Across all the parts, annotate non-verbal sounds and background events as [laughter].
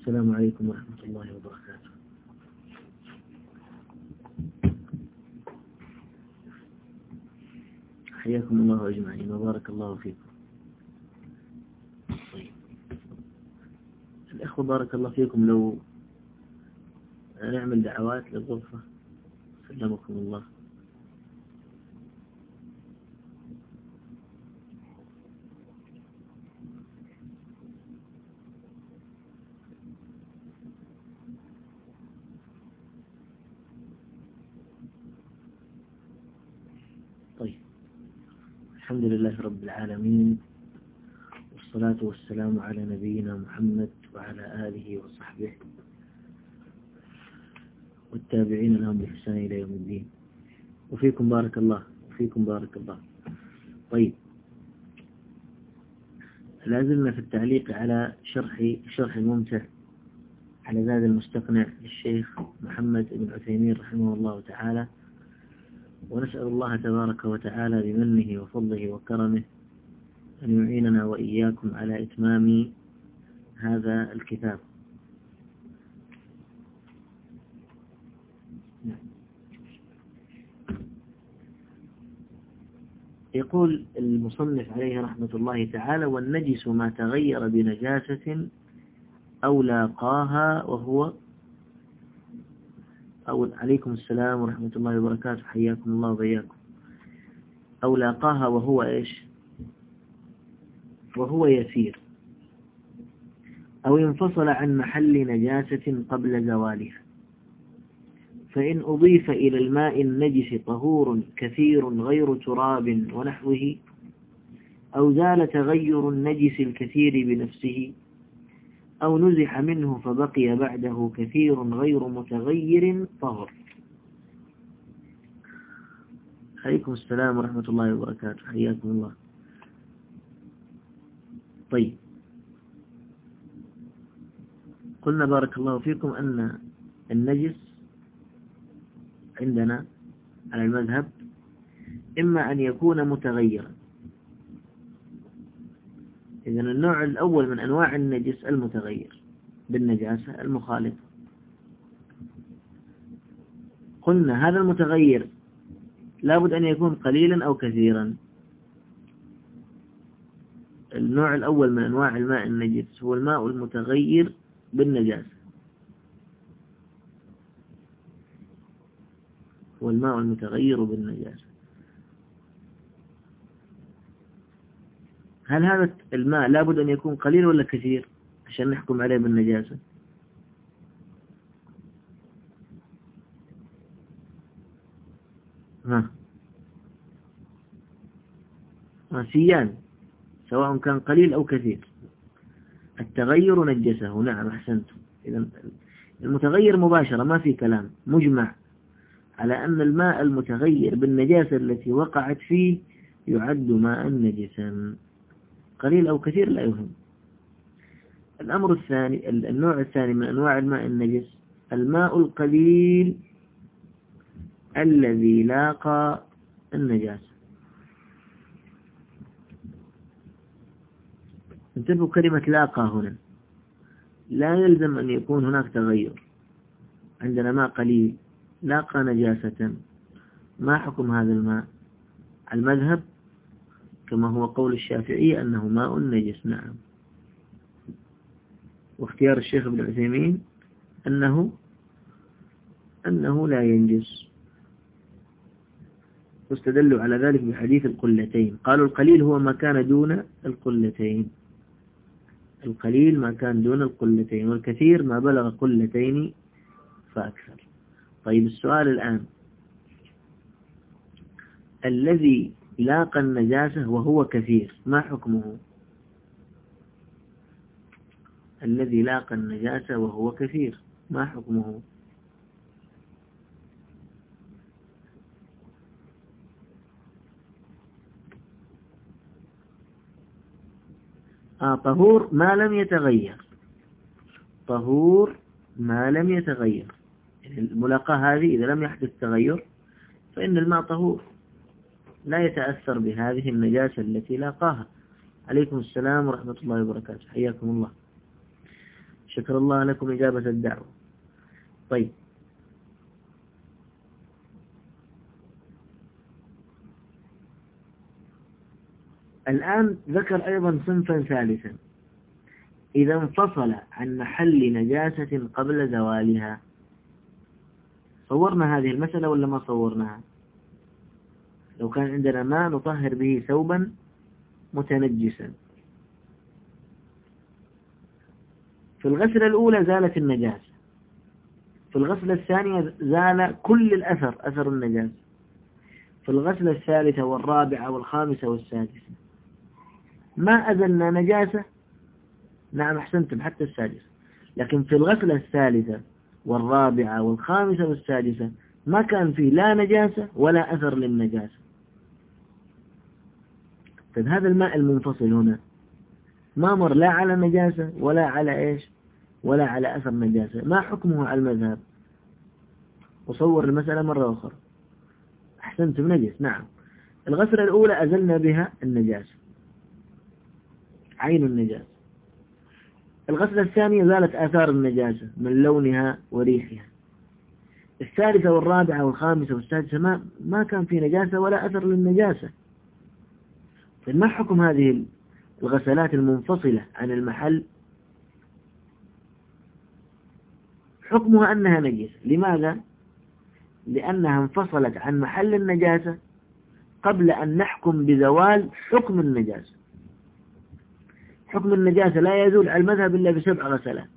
السلام عليكم ورحمة الله وبركاته. حياكم الله أجمعين وبارك الله فيكم. طيب. الأخوة بارك الله فيكم لو نعمل دعوات للغرفة سلمكم الله. العالمين. والصلاة والسلام على نبينا محمد وعلى آله وصحبه والتابعين لهم بإحسان إلى يوم الدين. وفيكم بارك الله وفيكم بارك الله. طيب. لازلنا في التعليق على شرح شرح الممتع على زاد المستقنع للشيخ محمد بن عثيمين رحمه الله تعالى. ونسأل الله تبارك وتعالى بمنه وفضله وكرمه أن يعيننا وإياكم على إتمام هذا الكتاب. يقول المصنف عليه رحمة الله تعالى والنجس ما تغير بنجاسة أو لاقاها وهو أو عليكم السلام ورحمة الله وبركاته حياكم الله وبياكم أو لاقاها وهو إيش؟ وهو يسير. أو انفصل عن محل نجاسة قبل زوالها. فإن أضيف إلى الماء النجس طهور كثير غير تراب ونحوه أو زال تغير النجس الكثير بنفسه أو نزح منه فبقي بعده كثير غير متغير طهر. عليكم السلام ورحمة الله وبركاته. حياكم الله. طيب. قلنا بارك الله فيكم أن النجس عندنا على المذهب إما أن يكون متغيرا. إذا النوع الأول من أنواع النجس المتغير بالنجاسة المخالطة قلنا هذا المتغير لابد أن يكون قليلا أو كثيرا. النوع الأول من أنواع الماء النجس هو الماء المتغير بالنجاسة هو الماء المتغير بالنجاسة هل هذا الماء لابد أن يكون قليل ولا كثير عشان نحكم عليه بالنجاسة؟ ها سيان. سواء كان قليل أو كثير. التغير نجسه. نعم أحسنتم إذا المتغير مباشرة ما في كلام. مجمع على أن الماء المتغير بالنجاسة التي وقعت فيه يعد ماء نجسا. قليل أو كثير لا يهم. الأمر الثاني النوع الثاني من أنواع الماء النجس الماء القليل الذي لاقى النجاسة انتبهوا كلمة لاقى هنا. لا يلزم أن يكون هناك تغير. عندنا ماء قليل لاقى نجاسة. ما حكم هذا الماء؟ المذهب كما هو قول الشافعي أنه ماء نجس نعم. واختيار الشيخ ابن عثيمين أنه أنه لا ينجس. واستدلوا على ذلك بحديث القلتين. قالوا القليل هو ما كان دون القلتين. القليل ما كان دون القلتين والكثير ما بلغ قلتين فأكثر. طيب السؤال الآن. الذي لاقى النجاسة وهو كثير ما حكمه؟ الذي لاقى النجاسة وهو كثير ما حكمه؟ آه طهور ما لم يتغير. طهور ما لم يتغير. يعني الملاقاة هذه إذا لم يحدث تغير فإن الماء طهور. لا يتأثر بهذه النجاسة التي لاقاها. عليكم السلام ورحمة الله وبركاته. حياكم الله. شكر الله لكم إجابة الدعوة. طيب. الآن ذكر أيضا صنفا ثالثا. إذا انفصل عن محل نجاسة قبل زوالها صورنا هذه المسألة ولا ما صورناها؟ لو كان عندنا ماء نطهر به ثوبا متنجسا. في الغسلة الأولى زالت النجاسة. في الغسلة الثانية زال كل الأثر أثر النجاسة. في الغسلة الثالثة والرابعة والخامسة والسادسة. ما أزلنا نجاسة؟ نعم أحسنتم حتى السادسة. لكن في الغسلة الثالثة والرابعة والخامسة والسادسة ما كان فيه لا نجاسة ولا أثر للنجاسة. طيب هذا الماء المنفصل هنا ما مر لا على نجاسة ولا على إيش؟ ولا على أثر نجاسة. ما حكمه على المذهب؟ وصور المسألة مرة أخرى. أحسنتم نجس نعم. الغسلة الأولى أزلنا بها النجاسة. عين النجاسة الغسلة الثانية زالت آثار النجاسة من لونها وريحها. الثالثة والرابعة والخامسة والسادسة ما, ما كان في نجاسة ولا أثر للنجاسة. فما حكم هذه الغسلات المنفصلة عن المحل؟ حكمها أنها نجسة. لماذا؟ لأنها انفصلت عن محل النجاسة قبل أن نحكم بزوال حكم النجاسة. حكم النجاسة لا يزول على المذهب إلا بسبع غسلات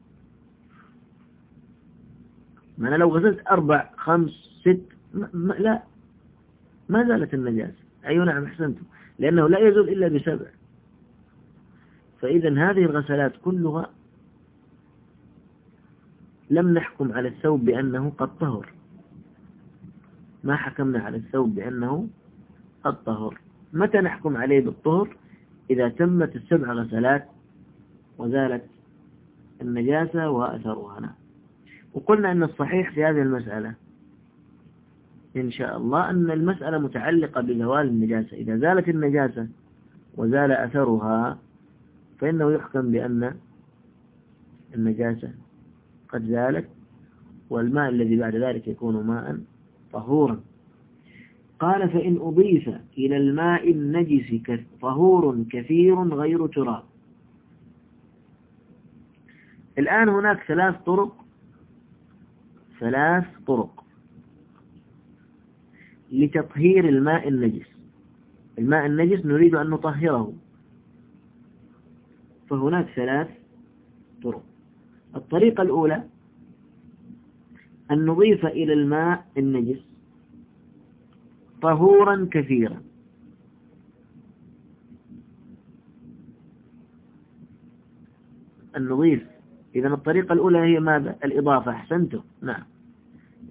ما أنا لو غسلت أربع خمس ست ما لا. ما زالت النجاسة. أي نعم أحسنتم. لأنه لا يزول إلا بسبع. فإذا هذه الغسلات كلها لم نحكم على الثوب بأنه قد طهر. ما حكمنا على الثوب بأنه قد طهر. متى نحكم عليه بالطهر؟ إذا تمت السبع غسلات وزالت النجاسة وأثرها. نعم. وقلنا أن الصحيح في هذه المسألة إن شاء الله أن المسألة متعلقة بزوال النجاسة. إذا زالت النجاسة وزال أثرها فإنه يحكم بأن النجاسة قد زالت والماء الذي بعد ذلك يكون ماء طهورا. قال فإن أضيف إلى الماء النجس طهور كثير غير تراب. الآن هناك ثلاث طرق ثلاث طرق لتطهير الماء النجس. الماء النجس نريد أن نطهره. فهناك ثلاث طرق. الطريقة الأولى أن نضيف إلى الماء النجس. طهورا كثيرا. أن نضيف إذا الطريقة الأولى هي ماذا؟ الإضافة. أحسنتم. نعم.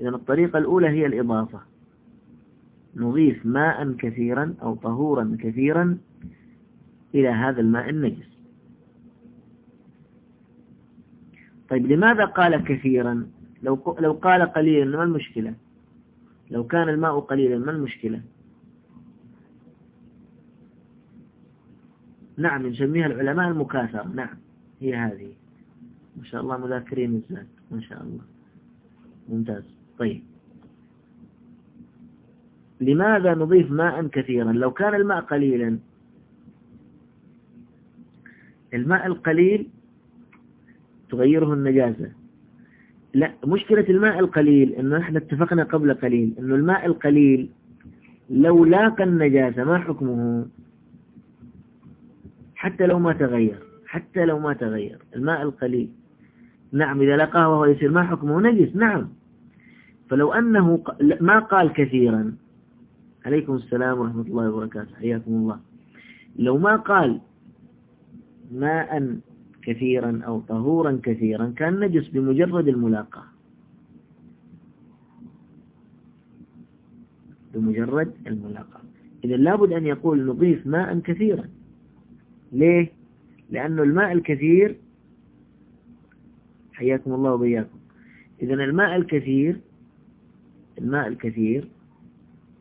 إذا الطريقة الأولى هي الإضافة. نضيف ماء كثيرا أو طهورا كثيرا إلى هذا الماء النجس. طيب لماذا قال كثيرا؟ لو لو قال قليلا ما المشكلة؟ لو كان الماء قليلا ما المشكلة؟ نعم نسميها العلماء المكاثرة. نعم هي هذه. ما شاء الله مذاكرين الزاد. ما شاء الله. ممتاز. طيب. لماذا نضيف ماء كثيرا؟ لو كان الماء قليلا. الماء القليل تغيره النجاسة. لا مشكلة الماء القليل إنه إحنا اتفقنا قبل قليل إنه الماء القليل لو لاقى النجاسة ما حكمه؟ حتى لو ما تغير حتى لو ما تغير الماء القليل. نعم إذا لقاه وهو يصير ما حكمه؟ نجس نعم. فلو أنه ما قال كثيرا. عليكم السلام ورحمة الله وبركاته حياكم الله. لو ما قال ماء كثيرا أو طهورا كثيرا كان نجس بمجرد الملاقاة. بمجرد الملاقاة. إذا لابد أن يقول نضيف ماء كثيرا. ليه؟ لأنه الماء الكثير حياكم الله وبياكم. إذا الماء الكثير الماء الكثير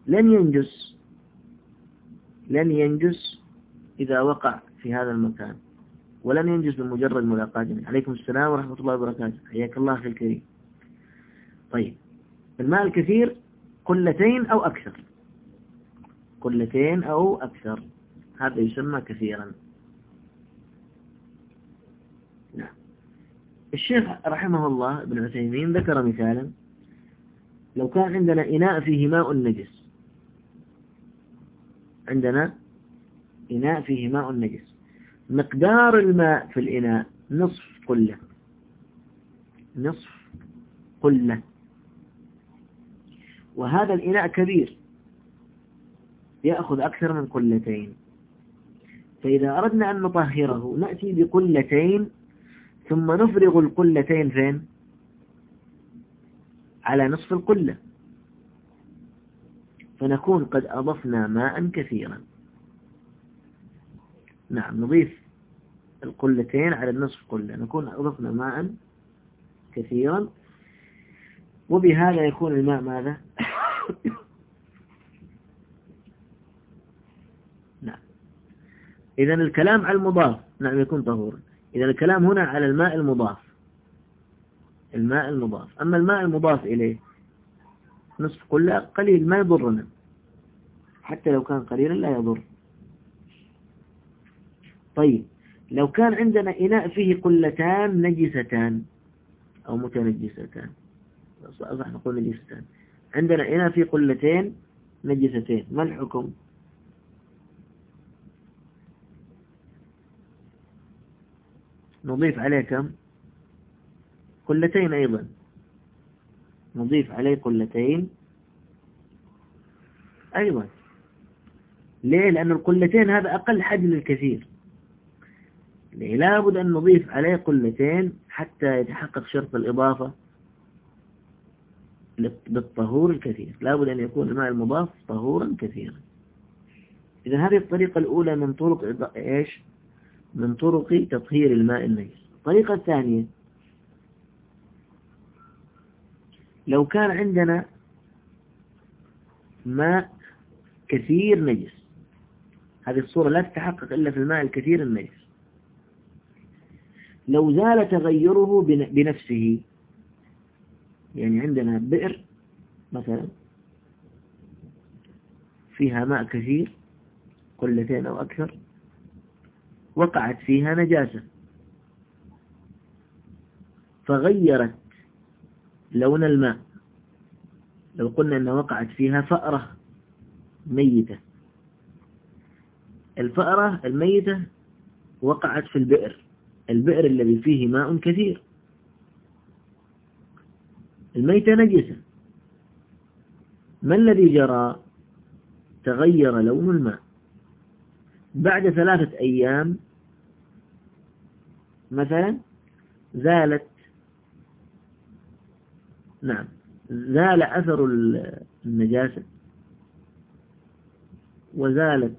لن ينجس لن ينجس إذا وقع في هذا المكان. ولن ينجز بمجرد ملاقاة عليكم السلام ورحمة الله وبركاته. حياك الله أخي الكريم. طيب. الماء الكثير قلتين أو أكثر. قلتين أو أكثر. هذا يسمى كثيرا. نعم. الشيخ رحمه الله ابن عثيمين ذكر مثالا. لو كان عندنا إناء فيه ماء نجس. عندنا إناء فيه ماء نجس. مقدار الماء في الإناء نصف قلة. نصف قلة. وهذا الإناء كبير. يأخذ أكثر من قلتين. فإذا أردنا أن نطهره نأتي بقلتين ثم نفرغ القلتين فين؟ على نصف القلة. فنكون قد أضفنا ماء كثيرا. نعم نضيف. القلتين على النصف قلة نكون أضفنا ماء كثيرا وبهذا يكون الماء ماذا؟ [coughs] نعم. إذا الكلام على المضاف نعم يكون طهورا. إذا الكلام هنا على الماء المضاف. الماء المضاف. أما الماء المضاف إليه نصف قلة قليل ما يضرنا. حتى لو كان قليلا لا يضر. طيب. لو كان عندنا إناء فيه قلتان نجستان أو متنجستان. أصبح نقول نجستان. عندنا إناء فيه قلتين نجستين. ما الحكم؟ نضيف عليه كم؟ قلتين أيضا. نضيف عليه قلتين أيضا. ليه؟ لأن القلتين هذا أقل حجم الكثير. لابد أن نضيف عليه قلتين حتى يتحقق شرط الإضافة بالطهور الكثير. لابد أن يكون الماء المضاف طهورا كثيرا. إذا هذه الطريقة الأولى من طرق إيش؟ من طرق تطهير الماء النجس الطريقة الثانية لو كان عندنا ماء كثير نجس هذه الصورة لا تتحقق إلا في الماء الكثير النجس. لو زال تغيره بنفسه. يعني عندنا بئر مثلا فيها ماء كثير قلتين أو أكثر وقعت فيها نجاسة. فغيرت لون الماء. لو قلنا أن وقعت فيها فأرة ميتة. الفأرة الميتة وقعت في البئر. البئر الذي فيه ماء كثير. الميتة نجسة ما الذي جرى؟ تغير لون الماء. بعد ثلاثة أيام مثلا زالت نعم زال أثر النجاسة وزالت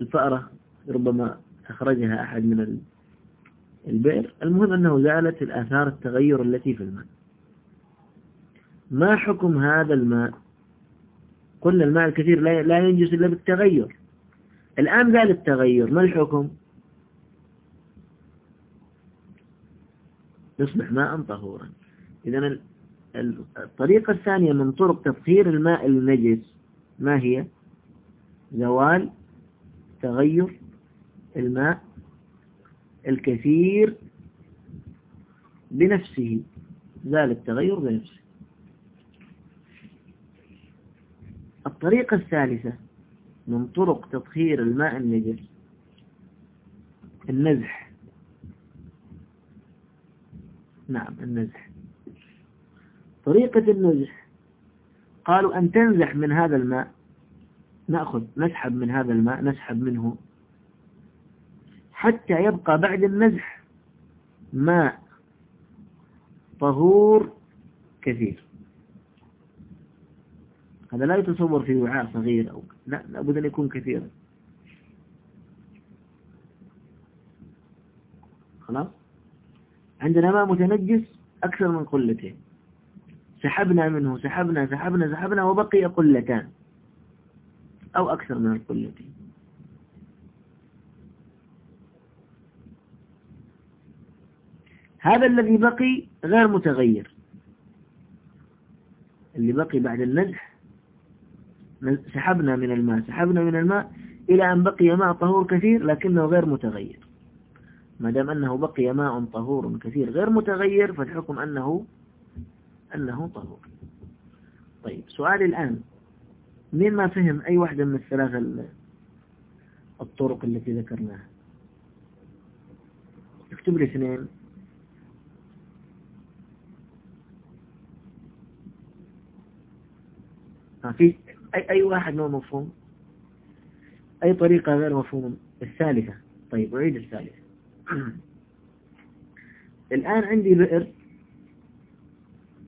الفأرة ربما أخرجها أحد من البئر. المهم أنه زالت الآثار التغير التي في الماء. ما حكم هذا الماء؟ قلنا الماء الكثير لا ينجس إلا بالتغير. الآن زال التغير ما الحكم؟ يصبح ماء طهورا. إذا الطريقة الثانية من طرق تطهير الماء النجس ما هي؟ زوال تغير الماء الكثير بنفسه زال التغير بنفسه. الطريقة الثالثة من طرق تطهير الماء النجس النزح. نعم النزح. طريقة النزح. قالوا أن تنزح من هذا الماء نأخذ نسحب من هذا الماء نسحب منه حتى يبقى بعد النزح ماء طهور كثير. هذا لا يتصور في وعاء صغير أو لا لابد أن يكون كثيرا. خلاص؟ عندنا ماء متنجس أكثر من قلتين. سحبنا منه سحبنا سحبنا سحبنا وبقي قلتان أو أكثر من القلتين. هذا الذي بقي غير متغير. اللي بقي بعد النزح سحبنا من الماء سحبنا من الماء إلى أن بقي ماء طهور كثير لكنه غير متغير. ما دام أنه بقي ماء طهور كثير غير متغير فالحكم أنه أنه طهور. طيب سؤالي الآن. مين ما فهم أي واحدة من الثلاث الطرق التي ذكرناها؟ اكتب لي اثنين. في أي, أي واحد ما مفهوم؟ أي طريقة غير مفهوم؟ الثالثة. طيب أعيد الثالثة. [clears throat] الآن عندي بئر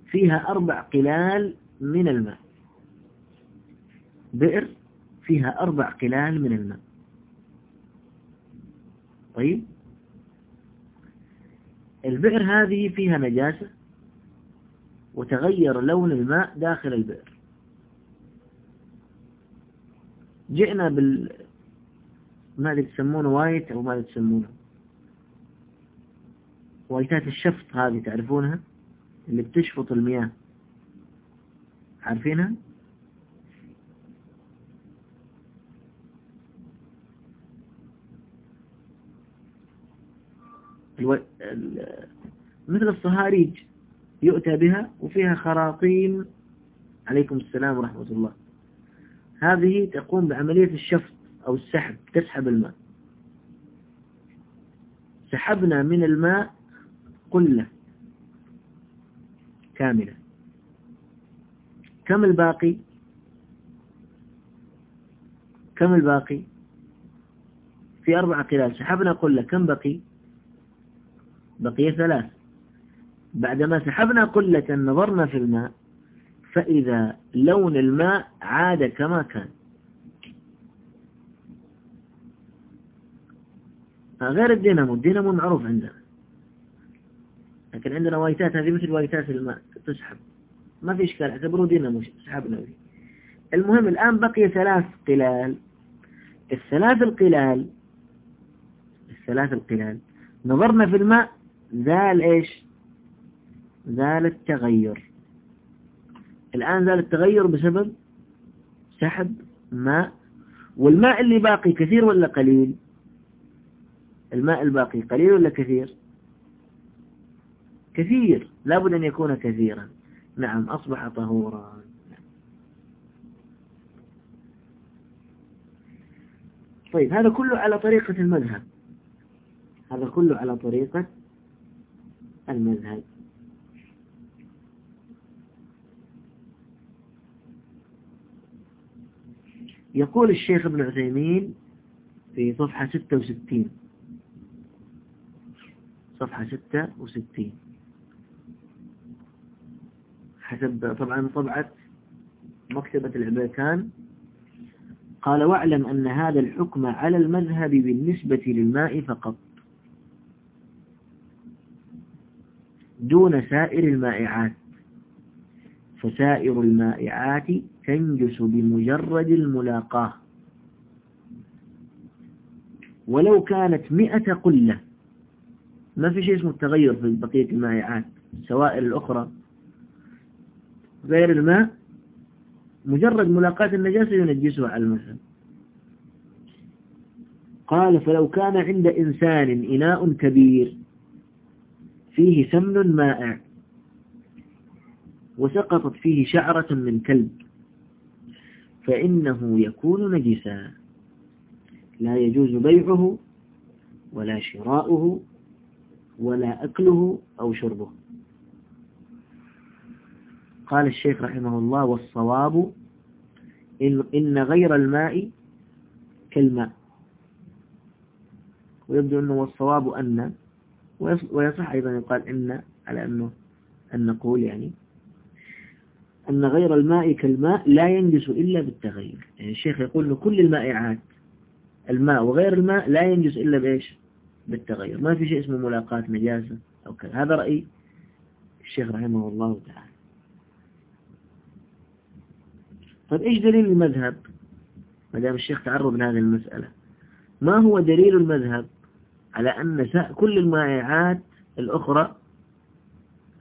فيها أربع قلال من الماء. بئر فيها أربع قلال من الماء. طيب؟ البئر هذه فيها نجاسة وتغير لون الماء داخل البئر. جئنا بال ماذا تسمونه وايت أو ماذا تسمونه. وايتات الشفط هذه تعرفونها؟ اللي بتشفط المياه. عارفينها؟ ألو... مثل الصهاريج يؤتى بها وفيها خراطيم. عليكم السلام ورحمة الله. هذه تقوم بعملية الشفط أو السحب تسحب الماء. سحبنا من الماء قلة كاملة. كم الباقي؟ كم الباقي؟ في أربع قلال. سحبنا قلة. كم بقي؟ بقي ثلاث. بعدما سحبنا قلة نظرنا في الماء فإذا لون الماء عاد كما كان. غير الدينامو الدينامو معروف عندنا. لكن عندنا وايتات هذه مثل وايتات الماء تسحب. ما في إشكال اعتبروه دينامو سحبنا به المهم الآن بقي ثلاث قلال. الثلاث القلال الثلاث القلال. نظرنا في الماء زال إيش زال التغير الآن زال التغير بسبب سحب ماء والماء اللي باقي كثير ولا قليل؟ الماء الباقي قليل ولا كثير؟ كثير لابد أن يكون كثيرا. نعم أصبح طهورا. طيب هذا كله على طريقة المذهب. هذا كله على طريقة المذهب. يقول الشيخ ابن عثيمين في صفحة 66 صفحة 66 حسب طبعا طبعة مكتبة العبيكان قال واعلم أن هذا الحكم على المذهب بالنسبة للماء فقط. دون سائر المائعات. فسائر المائعات تنجس بمجرد الملاقاة. ولو كانت مئة قلة. ما في شيء اسمه التغير في بقية المائعات السوائل الأخرى. غير الماء مجرد ملاقاة النجاسة ينجسها على المذهب قال فلو كان عند إنسان إناء كبير فيه سمن مائع وسقطت فيه شعرة من كلب فإنه يكون نجسا. لا يجوز بيعه ولا شراؤه ولا أكله أو شربه. قال الشيخ رحمه الله والصواب إن, غير الماء كالماء. ويبدو أنه والصواب أن ويصح أيضا يقال إن على أنه أن نقول يعني أن غير الماء كالماء لا ينجس إلا بالتغير يعني الشيخ يقول أن كل المائعات الماء وغير الماء لا ينجس إلا بإيش؟ بالتغير ما في شيء اسمه ملاقاة نجاسة أو كذا. هذا رأي الشيخ رحمه الله تعالى. طيب إيش دليل المذهب؟ ما دام الشيخ تعرض لهذه المسألة. ما هو دليل المذهب على أن كل المائعات الأخرى؟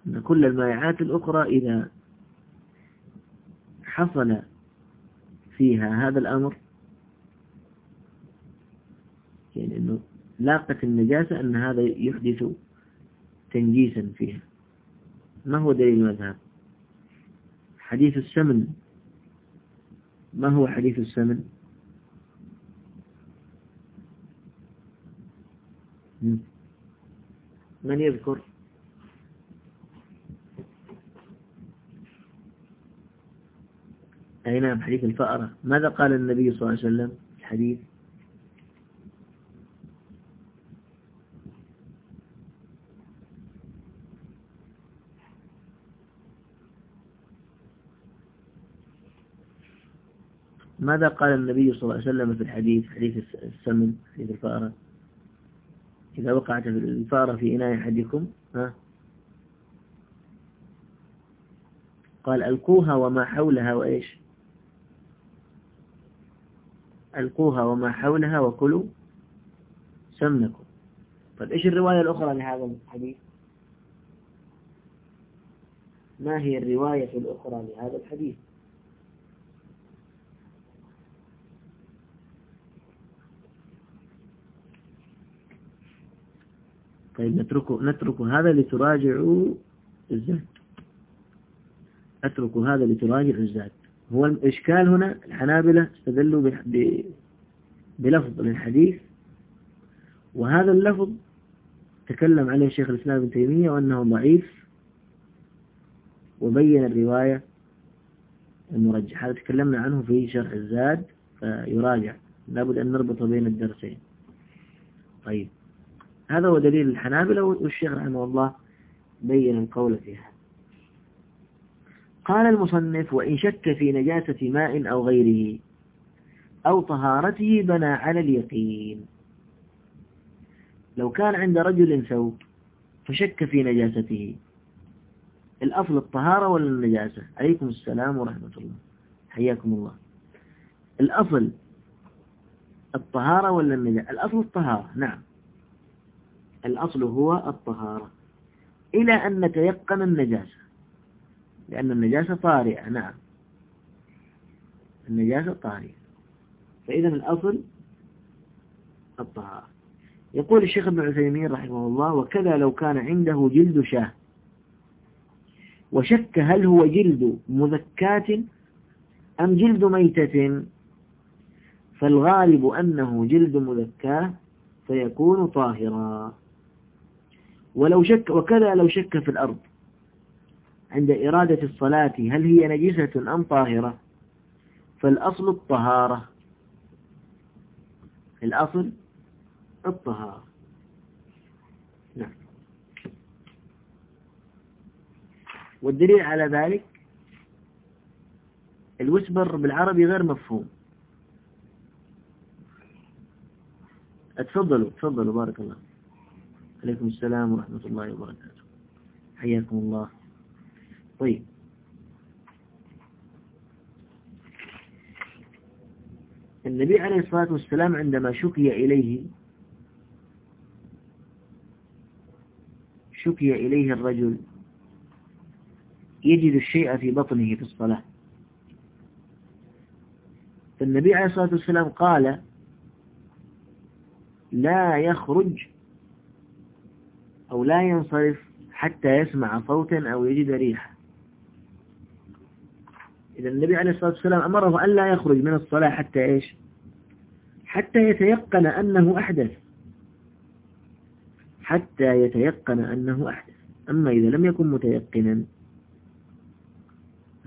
أن كل المائعات الأخرى إذا حصل فيها هذا الأمر؟ يعني أنه لاقت النجاسة أن هذا يحدث تنجيسا فيها. ما هو دليل المذهب؟ حديث السمن. ما هو حديث السمن؟ من يذكر؟ أي نعم حديث الفأرة؟ ماذا قال النبي صلى الله عليه وسلم الحديث؟ ماذا قال النبي صلى الله عليه وسلم في الحديث حديث السمن حديث الفأرة؟ إذا وقعت الفأرة في إناء أحدكم ها؟ قال ألقوها وما حولها وإيش؟ ألقوها وما حولها وكلوا سمنكم. طيب إيش الرواية الأخرى لهذا الحديث؟ ما هي الرواية الأخرى لهذا الحديث؟ طيب نتركه نترك هذا لتراجعوا الزاد أترك هذا لتراجعوا الزاد هو الإشكال هنا الحنابلة استدلوا بلفظ للحديث. وهذا اللفظ تكلم عليه شيخ الإسلام ابن تيمية وأنه ضعيف وبين الرواية المرجح هذا تكلمنا عنه في شرح الزاد فيراجع. لابد أن نربط بين الدرسين. طيب. هذا هو دليل الحنابلة والشيخ رحمه الله بين القول فيها. قال المصنف وإن شك في نجاسة ماء أو غيره أو طهارته بنى على اليقين. لو كان عند رجل ثوب فشك في نجاسته. الأصل الطهارة ولا النجاسة؟ عليكم السلام ورحمة الله. حياكم الله. الأصل الطهارة ولا النجاسة الأصل الطهارة نعم. الأصل هو الطهارة. إلى أن نتيقن النجاسة. لأن النجاسة طارئة نعم. النجاسة طارئة. فإذا الأصل الطهارة. يقول الشيخ ابن عثيمين رحمه الله وكذا لو كان عنده جلد شاة. وشك هل هو جلد مذكاة أم جلد ميتة. فالغالب أنه جلد مذكاة فيكون طاهرا. ولو شك وكذا لو شك في الأرض. عند إرادة الصلاة هل هي نجسة أم طاهرة؟ فالأصل الطهارة. الأصل الطهارة. نعم. والدليل على ذلك الوسبر بالعربي غير مفهوم. اتفضلوا تفضلوا بارك الله عليكم السلام ورحمة الله وبركاته. حياكم الله. طيب. النبي عليه الصلاة والسلام عندما شكي إليه شكي إليه الرجل يجد الشيء في بطنه في الصلاة. فالنبي عليه الصلاة والسلام قال لا يخرج أو لا ينصرف حتى يسمع صوتا أو يجد ريحة إذا النبي عليه الصلاة والسلام أمره أن لا يخرج من الصلاة حتى إيش؟ حتى يتيقن أنه أحدث. حتى يتيقن أنه أحدث. أما إذا لم يكن متيقنا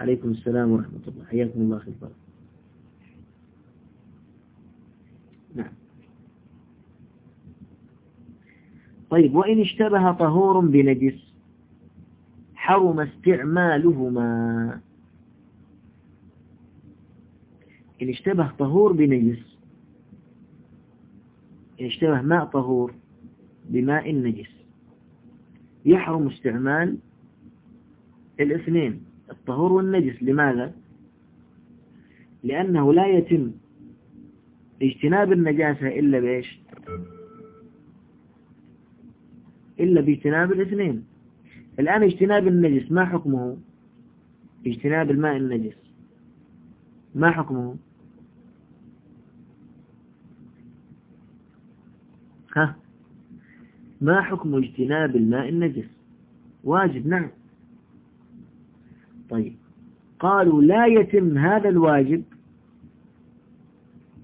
عليكم السلام ورحمة الله. حياكم الله خير. نعم. طيب وإن اشتبه طهور بنجس حرم استعمالهما. إن اشتبه طهور بنجس. إن اشتبه ماء طهور بماء نجس يحرم استعمال الاثنين الطهور والنجس. لماذا؟ لأنه لا يتم اجتناب النجاسة إلا بإيش؟ إلا باجتناب الاثنين. الآن اجتناب النجس ما حكمه؟ اجتناب الماء النجس. ما حكمه؟ ما حكم اجتناب الماء النجس؟ واجب نعم. طيب. قالوا لا يتم هذا الواجب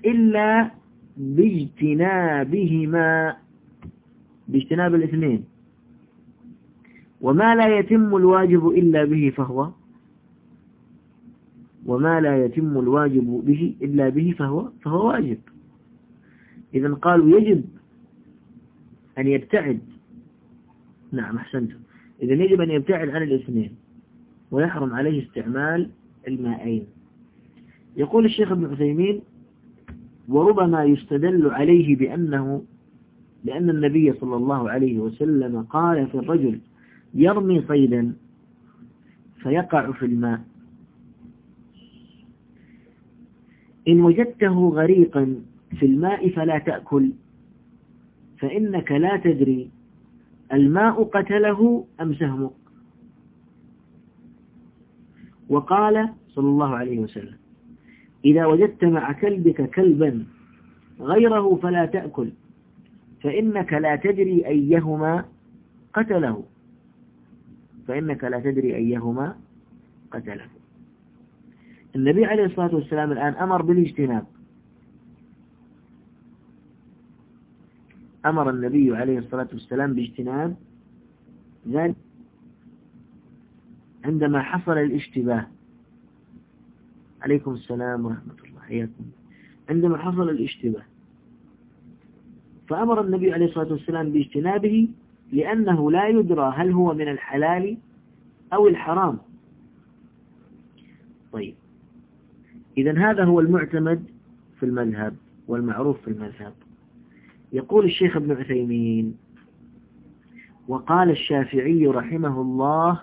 إلا باجتنابهما باجتناب الاثنين. وما لا يتم الواجب إلا به فهو وما لا يتم الواجب به إلا به فهو فهو واجب. إذا قالوا يجب أن يبتعد. نعم أحسنتم إذا يجب أن يبتعد عن الاثنين ويحرم عليه استعمال الماءين يقول الشيخ ابن عثيمين وربما يستدل عليه بأنه لأن النبي صلى الله عليه وسلم قال في الرجل يرمي صيدا فيقع في الماء إن وجدته غريقا في الماء فلا تأكل. فإنك لا تدري الماء قتله أم سهمك وقال صلى الله عليه وسلم إذا وجدت مع كلبك كلبا غيره فلا تأكل فإنك لا تدري أيهما قتله. فإنك لا تدري أيهما قتله. النبي عليه الصلاة والسلام الآن أمر بالإجتناب. أمر النبي عليه الصلاة والسلام باجتناب ذلك عندما حصل الاشتباه. عليكم السلام ورحمة الله. حياكم. عندما حصل الاشتباه. فأمر النبي عليه الصلاة والسلام باجتنابه لأنه لا يدرى هل هو من الحلال أو الحرام. طيب. إذا هذا هو المعتمد في المذهب والمعروف في المذهب. يقول الشيخ ابن عثيمين وقال الشافعي رحمه الله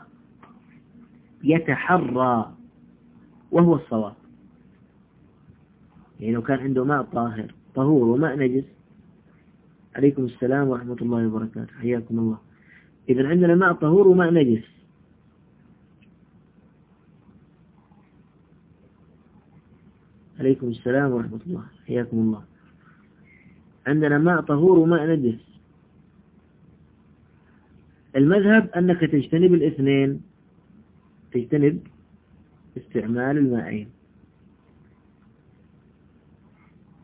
يتحرى وهو الصواب. يعني لو كان عنده ماء طاهر طهور وماء نجس عليكم السلام ورحمة الله وبركاته. حياكم الله. إذا عندنا ماء طهور وماء نجس. عليكم السلام ورحمة الله. حياكم الله. عندنا ماء طهور وماء نجس. المذهب أنك تجتنب الاثنين تجتنب استعمال الماءين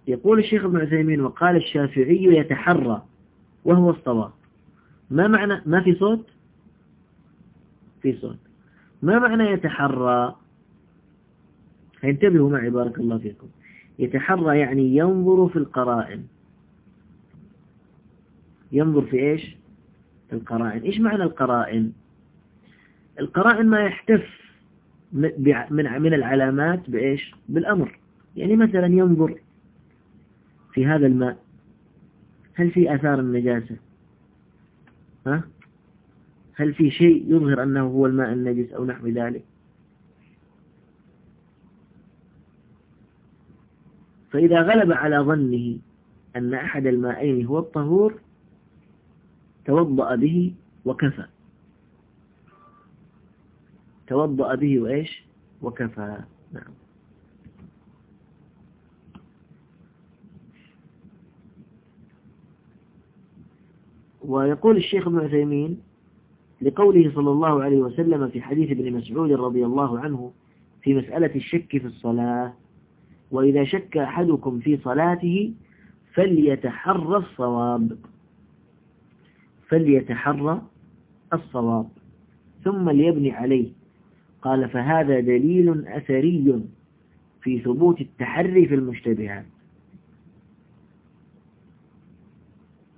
يقول الشيخ ابن عثيمين وقال الشافعي يتحرى وهو الصواب. ما معنى ما في صوت؟ في صوت. ما معنى يتحرى؟ انتبهوا معي بارك الله فيكم. يتحرى يعني ينظر في القرائن. ينظر في إيش؟ القرائن. إيش معنى القرائن؟ القرائن ما يحتف من من العلامات بإيش؟ بالأمر. يعني مثلا ينظر في هذا الماء. هل في آثار النجاسة؟ ها؟ هل في شيء يظهر أنه هو الماء النجس أو نحو ذلك؟ فإذا غلب على ظنه أن أحد المائين هو الطهور توضأ به وكفى. توضأ به وإيش؟ وكفى. نعم. ويقول الشيخ ابن عثيمين لقوله صلى الله عليه وسلم في حديث ابن مسعود رضي الله عنه في مسألة الشك في الصلاة وإذا شك أحدكم في صلاته فليتحرى الصواب. فليتحرى الصواب ثم ليبني عليه. قال فهذا دليل أثري في ثبوت التحري في المشتبهات.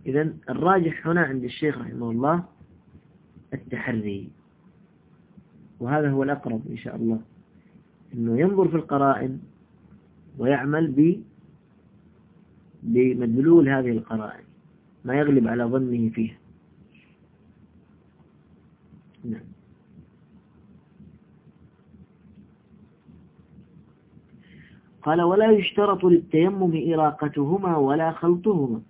إذا الراجح هنا عند الشيخ رحمه الله التحري. وهذا هو الأقرب إن شاء الله أنه ينظر في القرائن ويعمل ب بمدلول هذه القرائن ما يغلب على ظنه فيها. نعم. قال ولا يشترط للتيمم إراقتهما ولا خلطهما.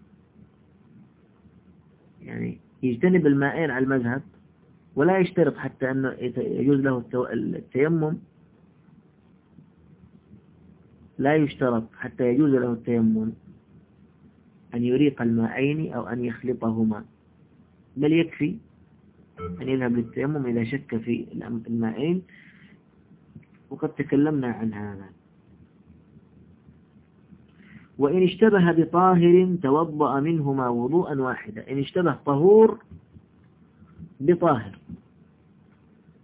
يعني يجتنب المائين على المذهب ولا يشترط حتى أنه يجوز له التيمم. لا يشترط حتى يجوز له التيمم أن يريق الماءين أو أن يخلطهما بل يكفي أن يذهب للتيمم إذا شك في المائين وقد تكلمنا عن هذا. وإن اشتبه بطاهر توضأ منهما وضوءا واحدا. إن اشتبه طهور بطاهر.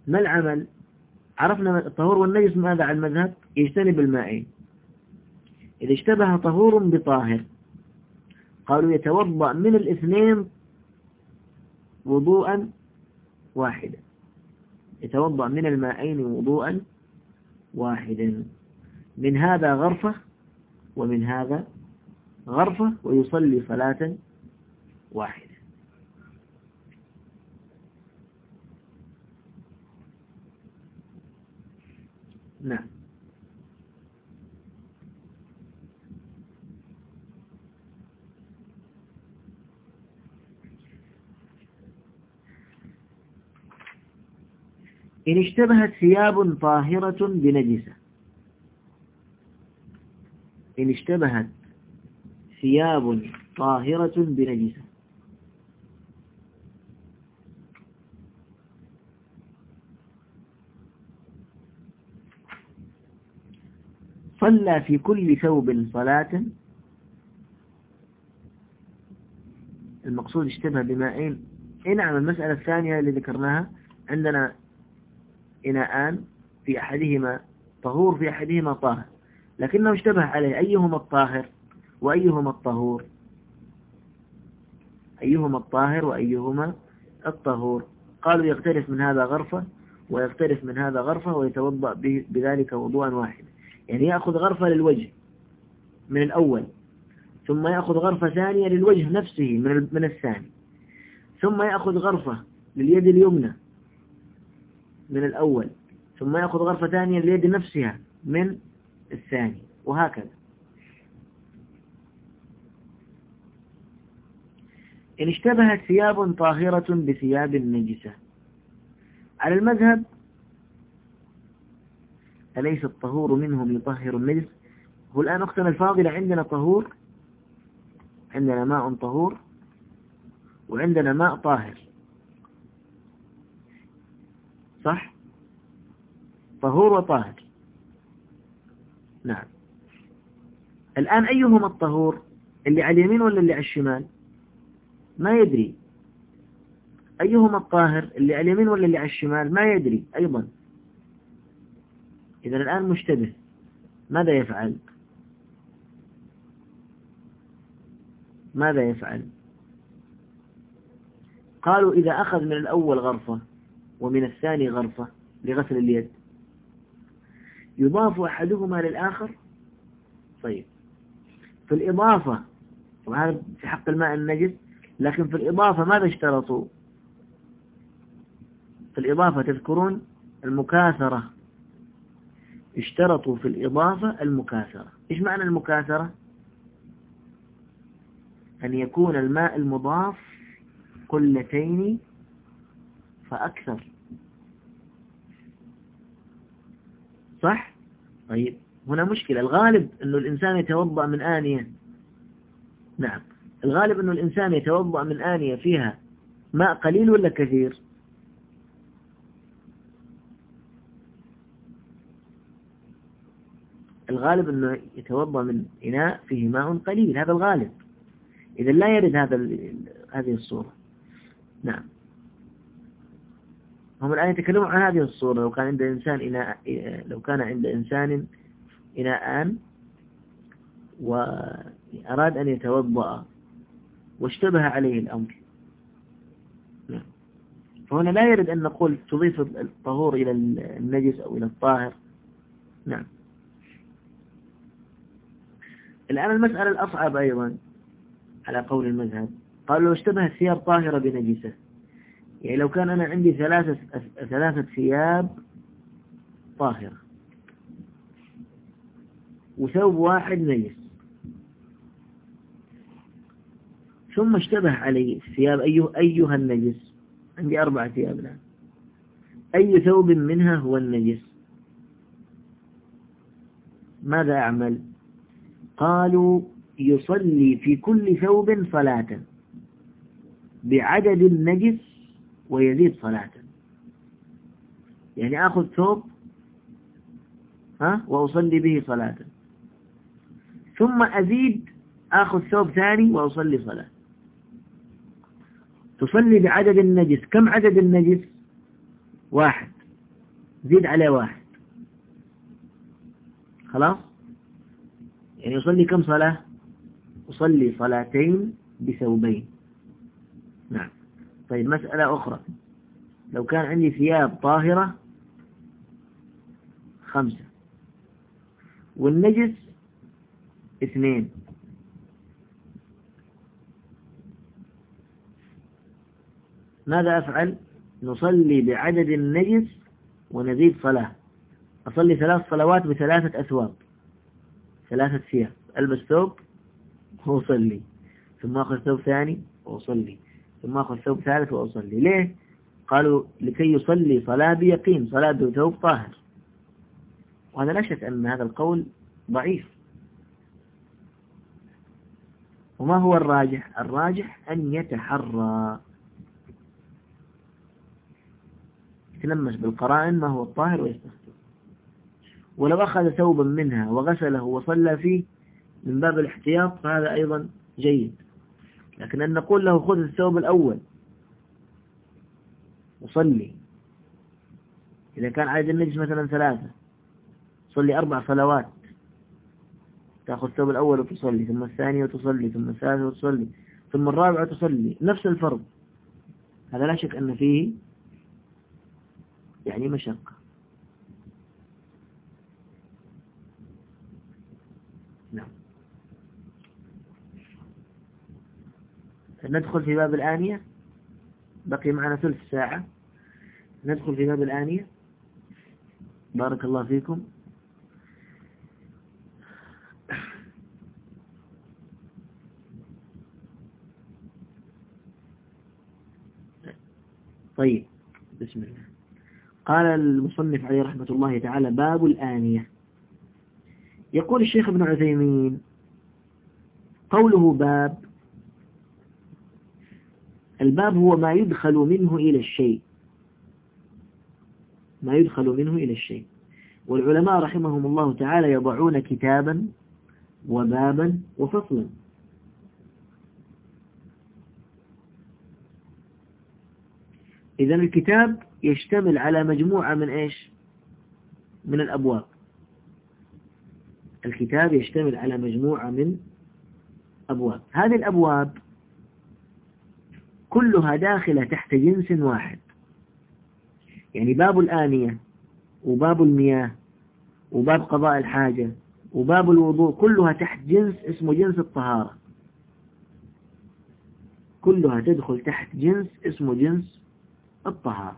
ما العمل؟ عرفنا الطهور والنجس ماذا على المذهب؟ يجتنب المائين إذا اشتبه طهور بطاهر قالوا يتوضأ من الاثنين وضوءا واحدا يتوضأ من المائين وضوءا واحدا. من هذا غرفة ومن هذا غرفة ويصلي صلاة واحدة. نعم. إن اشتبهت ثياب طاهرة بنجسة. إن اشتبهت ثياب طاهرة بنجسة. صلى في كل ثوب صلاة. المقصود اشتبه بمائين اي نعم المسألة الثانية اللي ذكرناها عندنا إناءان في أحدهما طهور في أحدهما طاهر. لكنه اشتبه عليه. أيهما الطاهر وأيهما الطهور؟ أيهما الطاهر وأيهما الطهور؟ قالوا يختلف من هذا غرفة ويختلف من هذا غرفة ويتوضأ بذلك وضوءا واحدا. يعني يأخذ غرفة للوجه من الأول ثم يأخذ غرفة ثانية للوجه نفسه من الثاني ثم يأخذ غرفة لليد اليمنى من الأول ثم يأخذ غرفة ثانية لليد نفسها من الثاني وهكذا. إن اشتبهت ثياب طاهرة بثياب نجسة على المذهب أليس الطهور منهم يطهر النجس؟ هو الآن أختنا الفاضلة عندنا طهور عندنا ماء طهور وعندنا ماء طاهر. صح؟ طهور وطاهر. نعم. الآن أيهما الطهور؟ اللي على اليمين ولا اللي على الشمال؟ ما يدري. أيهما الطاهر؟ اللي على اليمين ولا اللي على الشمال؟ ما يدري. أيضا. إذا الآن مشتبه. ماذا يفعل؟ ماذا يفعل؟ قالوا إذا أخذ من الأول غرفة ومن الثاني غرفة لغسل اليد. يضاف أحدهما للآخر؟ طيب. في الإضافة وهذا في حق الماء النجس لكن في الإضافة ماذا اشترطوا؟ في الإضافة تذكرون المكاثرة. اشترطوا في الإضافة المكاثرة. إيش معنى المكاثرة؟ أن يكون الماء المضاف قلتين فأكثر. صح؟ طيب هنا مشكلة. الغالب أنه الإنسان يتوضأ من آنية. نعم. الغالب أنه الإنسان يتوضأ من آنية فيها ماء قليل ولا كثير؟ الغالب أنه يتوضأ من إناء فيه ماء قليل. هذا الغالب. إذا لا يرد هذا هذه الصورة. نعم. هم الآن يتكلمون عن هذه الصورة. لو كان عند إنسان إناء لو كان عند إنسان إناءان وأراد أن يتوضأ واشتبه عليه الأمر. نعم. فهنا لا يرد أن نقول تضيف الطهور إلى النجس أو إلى الطاهر. نعم. الآن المسألة الأصعب أيضا على قول المذهب. قال لو اشتبه الثياب طاهرة بنجسة. يعني لو كان أنا عندي ثلاثة ثلاثة ثياب طاهرة وثوب واحد نجس ثم اشتبه علي الثياب أيه أيها النجس. عندي أربعة ثياب الآن. أي ثوب منها هو النجس؟ ماذا أعمل؟ قالوا يصلي في كل ثوب صلاة بعدد النجس ويزيد صلاة. يعني أخذ ثوب ها وأصلي به صلاة. ثم أزيد أخذ ثوب ثاني وأصلي صلاة. تصلي بعدد النجس. كم عدد النجس؟ واحد. زيد عليه واحد. خلاص؟ يعني يصلي كم صلاة؟ أصلي صلاتين بثوبين. نعم. طيب مسألة أخرى. لو كان عندي ثياب طاهرة خمسة. والنجس اثنين. ماذا أفعل؟ نصلي بعدد النجس ونزيد صلاة. أصلي ثلاث صلوات بثلاثة أثواب. ثلاثة ثياب. ألبس ثوب وأصلي. ثم أخذ ثوب ثاني وأصلي. ثم أخذ ثوب ثالث وأصلي. ليه؟ قالوا لكي يصلي صلاة بيقين صلاة بثوب طاهر. وهذا لا شك أن هذا القول ضعيف. وما هو الراجح؟ الراجح أن يتحرى. يتلمس بالقرائن ما هو الطاهر ويستخدم. ولو أخذ ثوبا منها وغسله وصلى فيه من باب الاحتياط فهذا أيضا جيد. لكن أن نقول له خذ الثوب الأول. وصلي. إذا كان عدد النجس مثلا ثلاثة. صلي أربع صلوات. تأخذ الثوب الأول وتصلي ثم الثانية وتصلي ثم الثالثة وتصلي ثم الرابعة وتصلي. نفس الفرض. هذا لا شك أن فيه يعني مشقة نعم ندخل في باب الآنية. بقي معنا ثلث ساعة. ندخل في باب الآنية. بارك الله فيكم. طيب بسم الله. قال المصنف عليه رحمة الله تعالى باب الآنية. يقول الشيخ ابن عثيمين قوله باب الباب هو ما يدخل منه إلى الشيء. ما يدخل منه إلى الشيء. والعلماء رحمهم الله تعالى يضعون كتابا وبابا وفصلا. إذا الكتاب يشتمل على مجموعة من إيش؟ من الأبواب. الكتاب يشتمل على مجموعة من أبواب. هذه الأبواب كلها داخلة تحت جنس واحد. يعني باب الآنية وباب المياه وباب قضاء الحاجة وباب الوضوء كلها تحت جنس اسمه جنس الطهارة. كلها تدخل تحت جنس اسمه جنس الطهارة.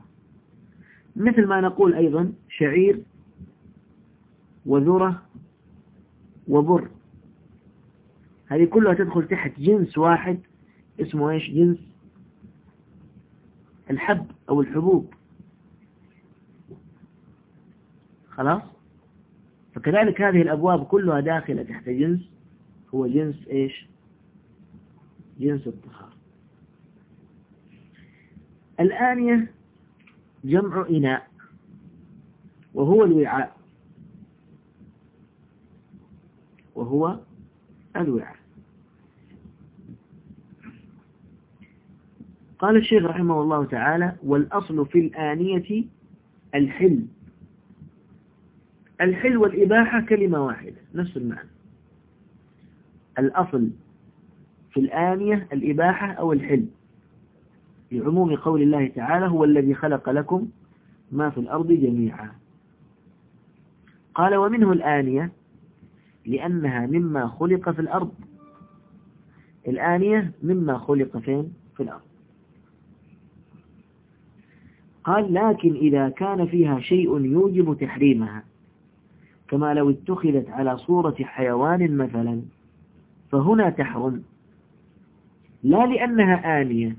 مثل ما نقول أيضا شعير وذرة وبر. هذه كلها تدخل تحت جنس واحد اسمه إيش؟ جنس الحب أو الحبوب. خلاص؟ فكذلك هذه الأبواب كلها داخلة تحت جنس. هو جنس إيش؟ جنس الطهارة. الآنية جمع إناء وهو الوعاء وهو الوعاء. قال الشيخ رحمه الله تعالى والأصل في الآنية الحل. الحل والإباحة كلمة واحدة نفس المعنى. الأصل في الآنية الإباحة أو الحل. لعموم قول الله تعالى هو الذي خلق لكم ما في الأرض جميعا. قال ومنه الآنية لأنها مما خلق في الأرض. الآنية مما خلق فين؟ في الأرض. قال لكن إذا كان فيها شيء يوجب تحريمها كما لو اتخذت على صورة حيوان مثلا فهنا تحرم. لا لأنها آنية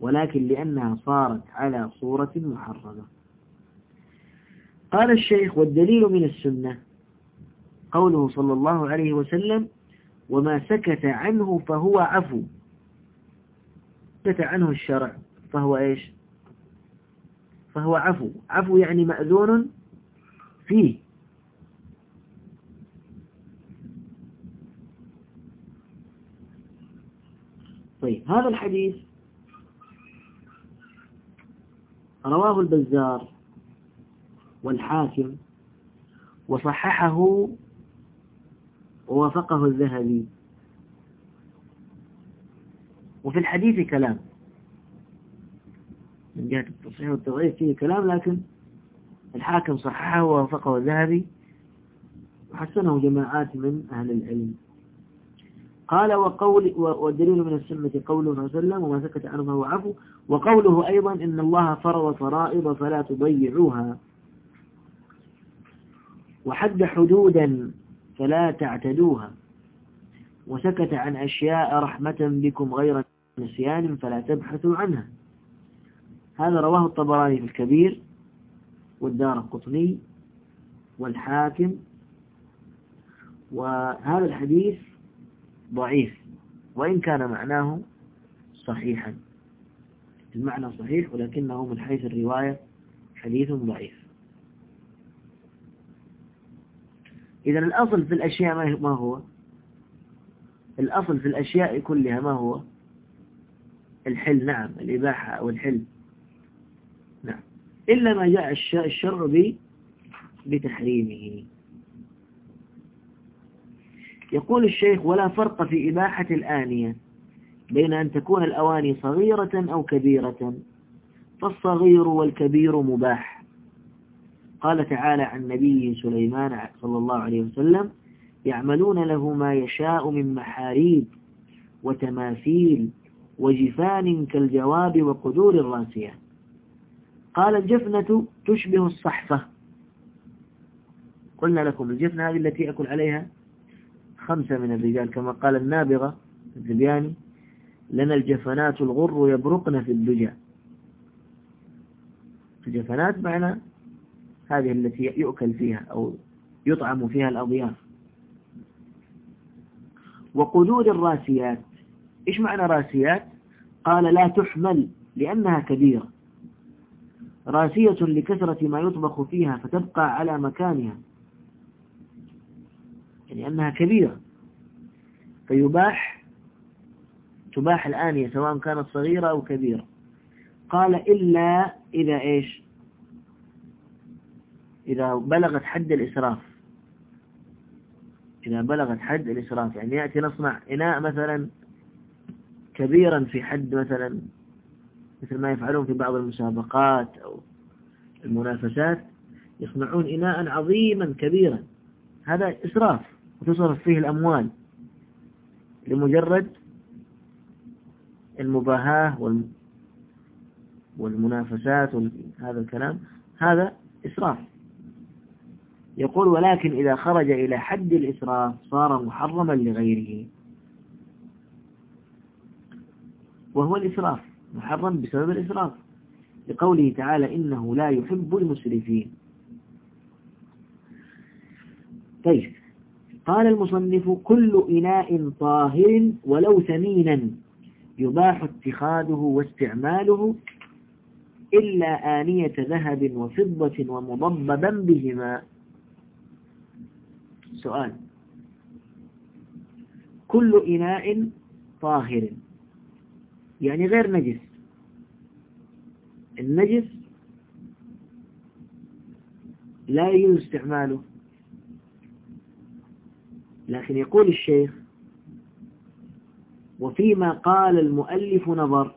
ولكن لأنها صارت على صورة محرمة. قال الشيخ والدليل من السنة قوله صلى الله عليه وسلم وما سكت عنه فهو عفو. سكت عنه الشرع فهو إيش؟ فهو عفو. عفو يعني مأذون فيه. طيب هذا الحديث رواه البزار والحاكم وصححه ووافقه الذهبي. وفي الحديث كلام. من جهة التصحيح والتضعيف فيه كلام لكن الحاكم صححه ووافقه الذهبي وحسنه جماعات من أهل العلم. قال وقول والدليل من السنة قوله صلى الله عليه وسلم وما سكت عنه فهو عفو وقوله أيضا إن الله فرض فرائض فلا تضيعوها. وحد حدودا فلا تعتدوها. وسكت عن أشياء رحمة بكم غير نسيان فلا تبحثوا عنها. هذا رواه الطبراني في الكبير والدار القطني والحاكم وهذا الحديث ضعيف وإن كان معناه صحيحا. المعنى صحيح ولكنه من حيث الرواية حديث ضعيف. إذا الأصل في الأشياء ما هو؟ الأصل في الأشياء كلها ما هو؟ الحل نعم الإباحة أو الحل إلا ما جاء الشرع بتحريمه. يقول الشيخ ولا فرق في إباحة الآنية بين أن تكون الأواني صغيرة أو كبيرة. فالصغير والكبير مباح. قال تعالى عن نبيه سليمان صلى الله عليه وسلم يعملون له ما يشاء من محاريب وتماثيل وجفان كالجواب وقدور الراسية. قال الجفنة تشبه الصحفة. قلنا لكم الجفنة هذه التي أكل عليها خمسة من الرجال كما قال النابغة الزبياني لنا الجفنات الغر يبرقن في الدجى. الجفنات معنى هذه التي يؤكل فيها أو يطعم فيها الأضياف. وقدور الراسيات. إيش معنى راسيات؟ قال لا تحمل لأنها كبيرة. راسية لكثرة ما يطبخ فيها فتبقى على مكانها. يعني أنها كبيرة. فيباح تباح الآنية سواء كانت صغيرة أو كبيرة. قال إلا إذا إيش؟ إذا بلغت حد الإسراف. إذا بلغت حد الإسراف. يعني يأتي نصنع إناء مثلا كبيرا في حد مثلا مثل ما يفعلون في بعض المسابقات أو المنافسات يصنعون إناء عظيما كبيرا. هذا إسراف وتصرف فيه الأموال لمجرد المباهاة والمنافسات هذا الكلام. هذا إسراف. يقول ولكن إذا خرج إلى حد الإسراف صار محرما لغيره. وهو الإسراف. محرم بسبب الإسراف لقوله تعالى إنه لا يحب المسرفين. طيب. قال المصنف كل إناء طاهر ولو ثمينا يباح اتخاذه واستعماله إلا آنية ذهب وفضة ومضببا بهما. سؤال. كل إناء طاهر. يعني غير نجس. النجس لا يجوز استعماله. لكن يقول الشيخ وفيما قال المؤلف نظر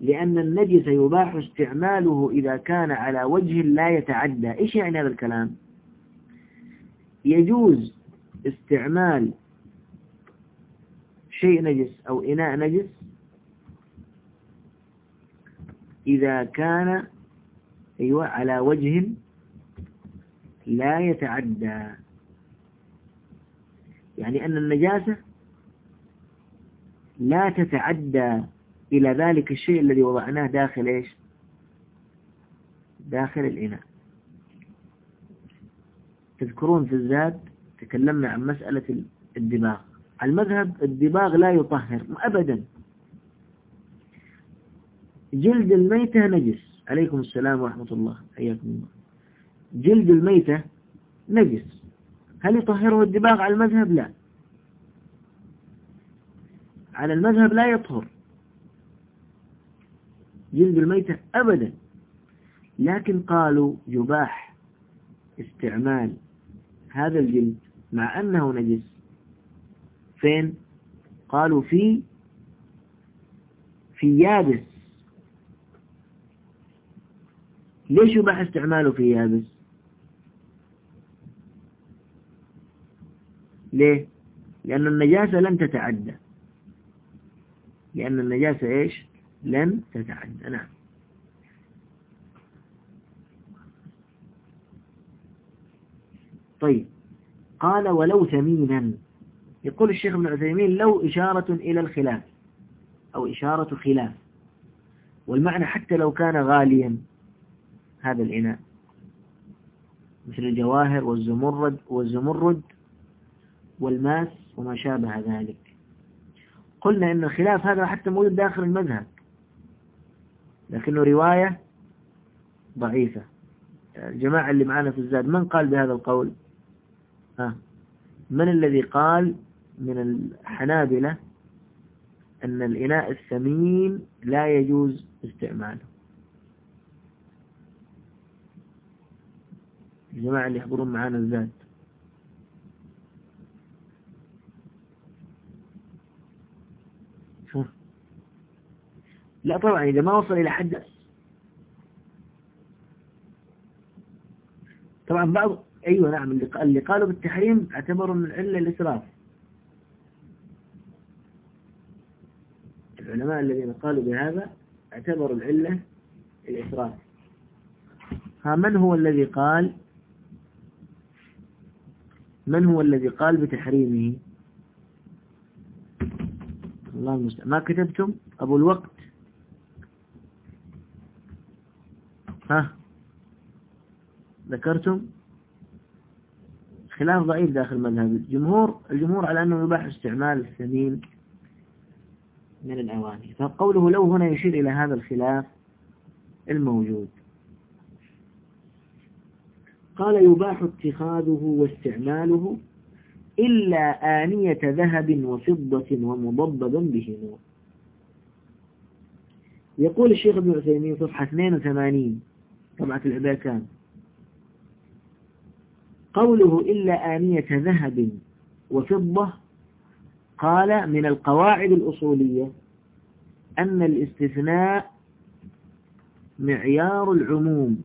لأن النجس يباح استعماله إذا كان على وجه لا يتعدى. إيش يعني هذا الكلام؟ يجوز استعمال شيء نجس أو إناء نجس إذا كان أيوة على وجه لا يتعدى. يعني أن النجاسة لا تتعدى إلى ذلك الشيء الذي وضعناه داخل إيش؟ داخل الإناء. تذكرون في الزاد تكلمنا عن مسألة الدباغ المذهب الدباغ لا يطهر أبدا. جلد الميتة نجس. عليكم السلام ورحمة الله. حياكم الله. جلد الميتة نجس. هل يطهره الدباغ على المذهب؟ لا. على المذهب لا يطهر. جلد الميتة أبدا. لكن قالوا يباح استعمال هذا الجلد مع أنه نجس. فين؟ قالوا في في يابس. ليش يباح استعماله في يابس؟ ليه؟ لأن النجاسة لن تتعدى. لأن النجاسة إيش؟ لن تتعدى. نعم. طيب. قال ولو ثمينا. يقول الشيخ ابن عثيمين لو إشارة إلى الخلاف. أو إشارة خلاف. والمعنى حتى لو كان غاليا. هذا الإناء. مثل الجواهر والزمرد والزمرد والماس وما شابه ذلك. قلنا إن الخلاف هذا حتى موجود داخل المذهب. لكنه رواية ضعيفة. الجماعة اللي معنا في الزاد من قال بهذا القول؟ ها؟ من الذي قال من الحنابلة أن الإناء الثمين لا يجوز استعماله؟ الجماعة اللي يحضرون معنا الزاد لا طبعا إذا ما وصل إلى حد. طبعا بعض أيوة نعم اللي قالوا بالتحريم اعتبروا من العلة الإسراف. العلماء الذين قالوا بهذا اعتبروا العلة الإسراف. ها من هو الذي قال؟ من هو الذي قال بتحريمه؟ الله المستعان. ما كتبتم؟ أبو الوقت. ها؟ ذكرتم؟ خلاف ضعيف داخل مذهب الجمهور الجمهور على أنه يباح استعمال الثمين من الأواني. فقوله لو هنا يشير إلى هذا الخلاف الموجود. قال يباح اتخاذه واستعماله إلا آنية ذهب وفضة ومضبب بهم يقول الشيخ ابن عثيمين صفحة 82 طبعة العباكان قوله إلا آنية ذهب وفضة قال من القواعد الأصولية أن الاستثناء معيار العموم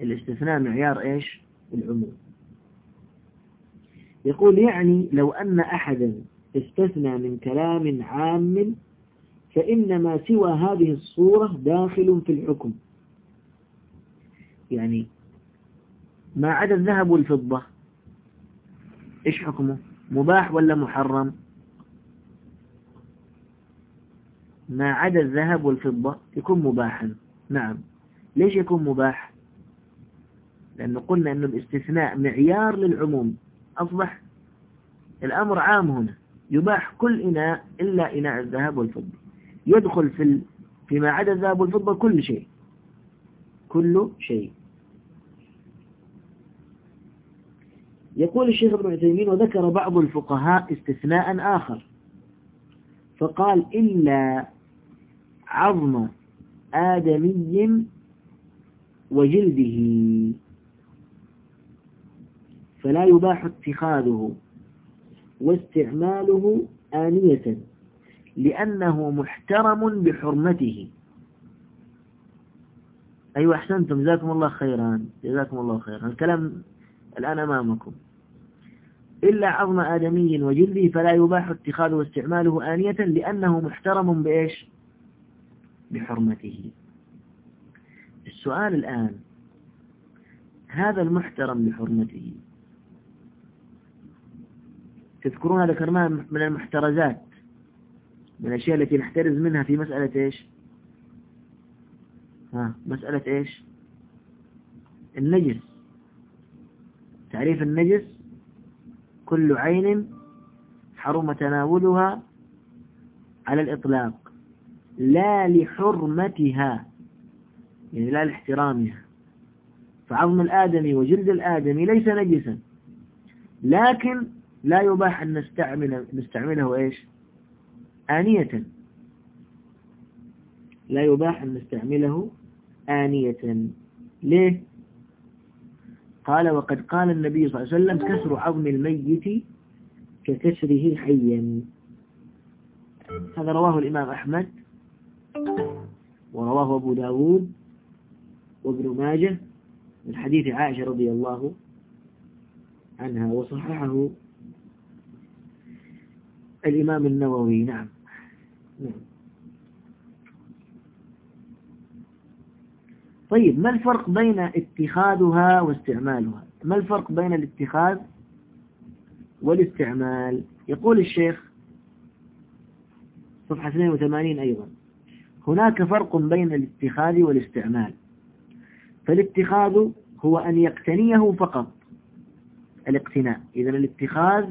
الاستثناء معيار إيش؟ العموم. يقول يعني لو أن أحدا استثنى من كلام عام فإن ما سوى هذه الصورة داخل في الحكم. يعني ما عدا الذهب والفضة إيش حكمه؟ مباح ولا محرم؟ ما عدا الذهب والفضة يكون مباحا. نعم. ليش يكون مباح؟ لأنه قلنا أن الاستثناء معيار للعموم. أصبح الأمر عام هنا. يباح كل إناء إلا إناء الذهب والفضة. يدخل في فيما عدا الذهب والفضة كل شيء. كل شيء. يقول الشيخ ابن عثيمين وذكر بعض الفقهاء استثناء آخر. فقال إلا عظم آدمي وجلده. فلا يباح اتخاذه واستعماله آنية لأنه محترم بحرمته. أيوة أحسنتم جزاكم الله خيرا جزاكم الله خيرا. الكلام الآن أمامكم. إلا عظم آدمي وجلده فلا يباح اتخاذه واستعماله آنية لأنه محترم بإيش؟ بحرمته. السؤال الآن هذا المحترم بحرمته تذكرونها ذكرناها من المحترزات من الأشياء التي نحترز منها في مسألة إيش؟ ها مسألة إيش؟ النجس. تعريف النجس كل عين حرم تناولها على الإطلاق لا لحرمتها يعني لا لاحترامها. فعظم الآدمي وجلد الآدمي ليس نجسا لكن لا يباح أن نستعمل نستعمله إيش؟ آنية. لا يباح أن نستعمله آنية. ليه؟ قال وقد قال النبي صلى الله عليه وسلم كسر عظم الميت ككسره حيا هذا رواه الإمام أحمد ورواه أبو داود وابن ماجه من حديث عائشة رضي الله عنها وصححه. الإمام النووي نعم. طيب ما الفرق بين اتخاذها واستعمالها؟ ما الفرق بين الاتخاذ والاستعمال؟ يقول الشيخ صفحة 82 أيضا هناك فرق بين الاتخاذ والاستعمال. فالاتخاذ هو أن يقتنيه فقط الاقتناء. إذا الاتخاذ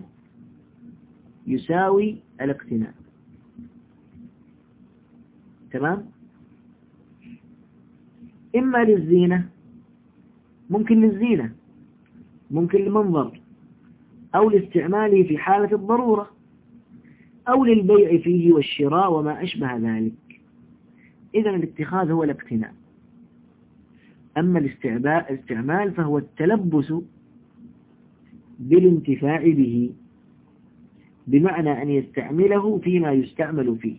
يساوي الاقتناء. تمام؟ إما للزينة ممكن للزينة ممكن للمنظر أو لاستعماله في حالة الضرورة أو للبيع فيه والشراء وما أشبه ذلك. إذا الاتخاذ هو الاقتناء. أما الاستعمال فهو التلبس بالانتفاع به. بمعنى أن يستعمله فيما يستعمل فيه.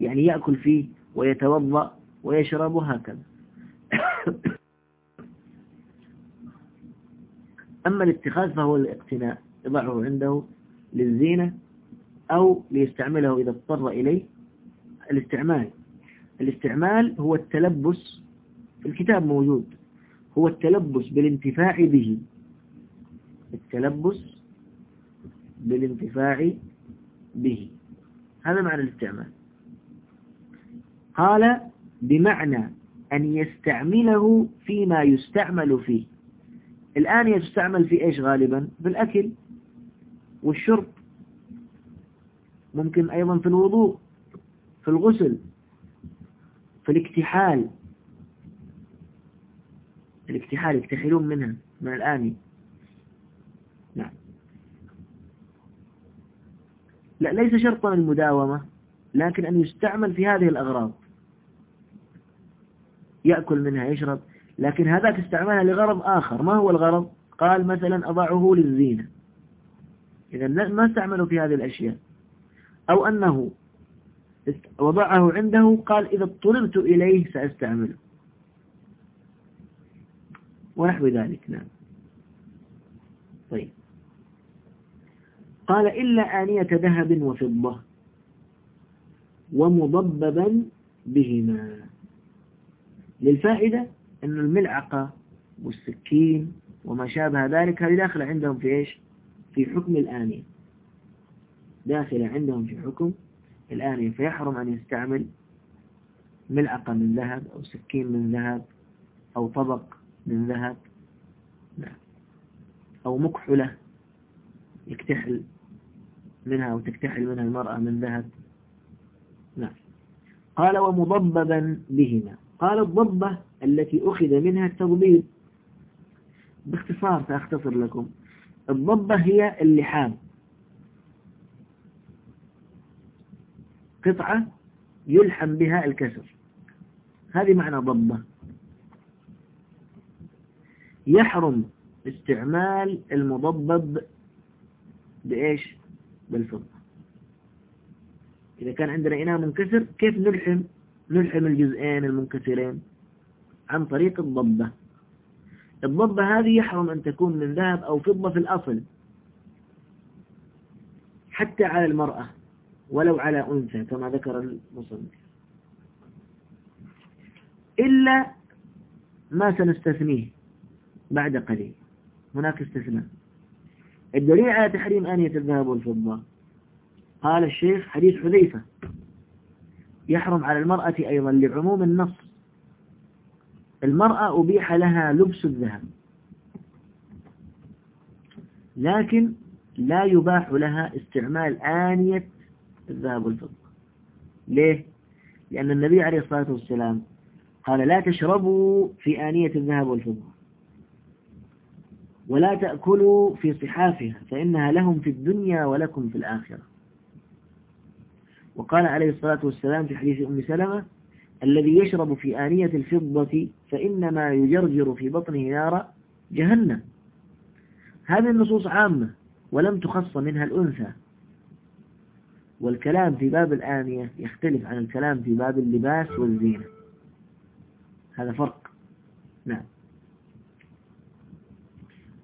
يعني يأكل فيه ويتوضأ ويشرب هكذا [coughs] أما الاتخاذ فهو الاقتناء يضعه عنده للزينة أو ليستعمله إذا اضطر إليه الاستعمال. الاستعمال هو التلبس الكتاب موجود هو التلبس بالانتفاع به. التلبس بالانتفاع به. هذا معنى الاستعمال. قال بمعنى أن يستعمله فيما يستعمل فيه. الآن يستعمل في إيش غالبا؟ بالأكل والشرب. ممكن أيضا في الوضوء في الغسل في الاكتحال. الاكتحال يكتحلون منها من الآن. نعم. لا ليس شرطا المداومة لكن أن يستعمل في هذه الأغراض. يأكل منها يشرب لكن هذاك استعملها لغرض آخر. ما هو الغرض؟ قال مثلا أضعه للزينة. إذا ما استعملوا في هذه الأشياء؟ أو أنه وضعه عنده قال إذا اضطررت إليه سأستعمله. ونحو ذلك نعم. طيب. قال إلا آنية ذهب وفضة ومضببا بهما. للفائدة أن الملعقة والسكين وما شابه ذلك هذه داخلة عندهم في إيش؟ في حكم الآنية. داخلة عندهم في حكم الآنية. فيحرم أن يستعمل ملعقة من ذهب أو سكين من ذهب أو طبق من ذهب نعم أو مكحلة يكتحل منها أو تكتحل منها المرأة من ذهب. نعم. قال ومضببا بهما. قال الضبة التي أخذ منها التضبيب. باختصار سأختصر لكم. الضبة هي اللحام. قطعة يلحم بها الكسر. هذه معنى ضبة. يحرم استعمال المضبب بإيش؟ بالفضة. إذا كان عندنا إناء منكسر كيف نلحم؟ نلحم الجزئين المنكسرين عن طريق الضبة. الضبة هذه يحرم أن تكون من ذهب أو فضة في الأصل حتى على المرأة ولو على أنثى كما ذكر المصنف. إلا ما سنستثنيه بعد قليل. هناك استثناء. الدليل على تحريم آنية الذهب والفضة. قال الشيخ حديث حذيفة. يحرم على المرأة أيضا لعموم النص. المرأة أبيح لها لبس الذهب. لكن لا يباح لها استعمال آنية الذهب والفضة. ليه؟ لأن النبي عليه الصلاة والسلام قال لا تشربوا في آنية الذهب والفضة. ولا تأكلوا في صحافها فإنها لهم في الدنيا ولكم في الآخرة. وقال عليه الصلاة والسلام في حديث أم سلمة الذي يشرب في آنية الفضة فإنما يجرجر في بطنه نار جهنم. هذه النصوص عامة ولم تخص منها الأنثى. والكلام في باب الآنية يختلف عن الكلام في باب اللباس والزينة. هذا فرق. نعم.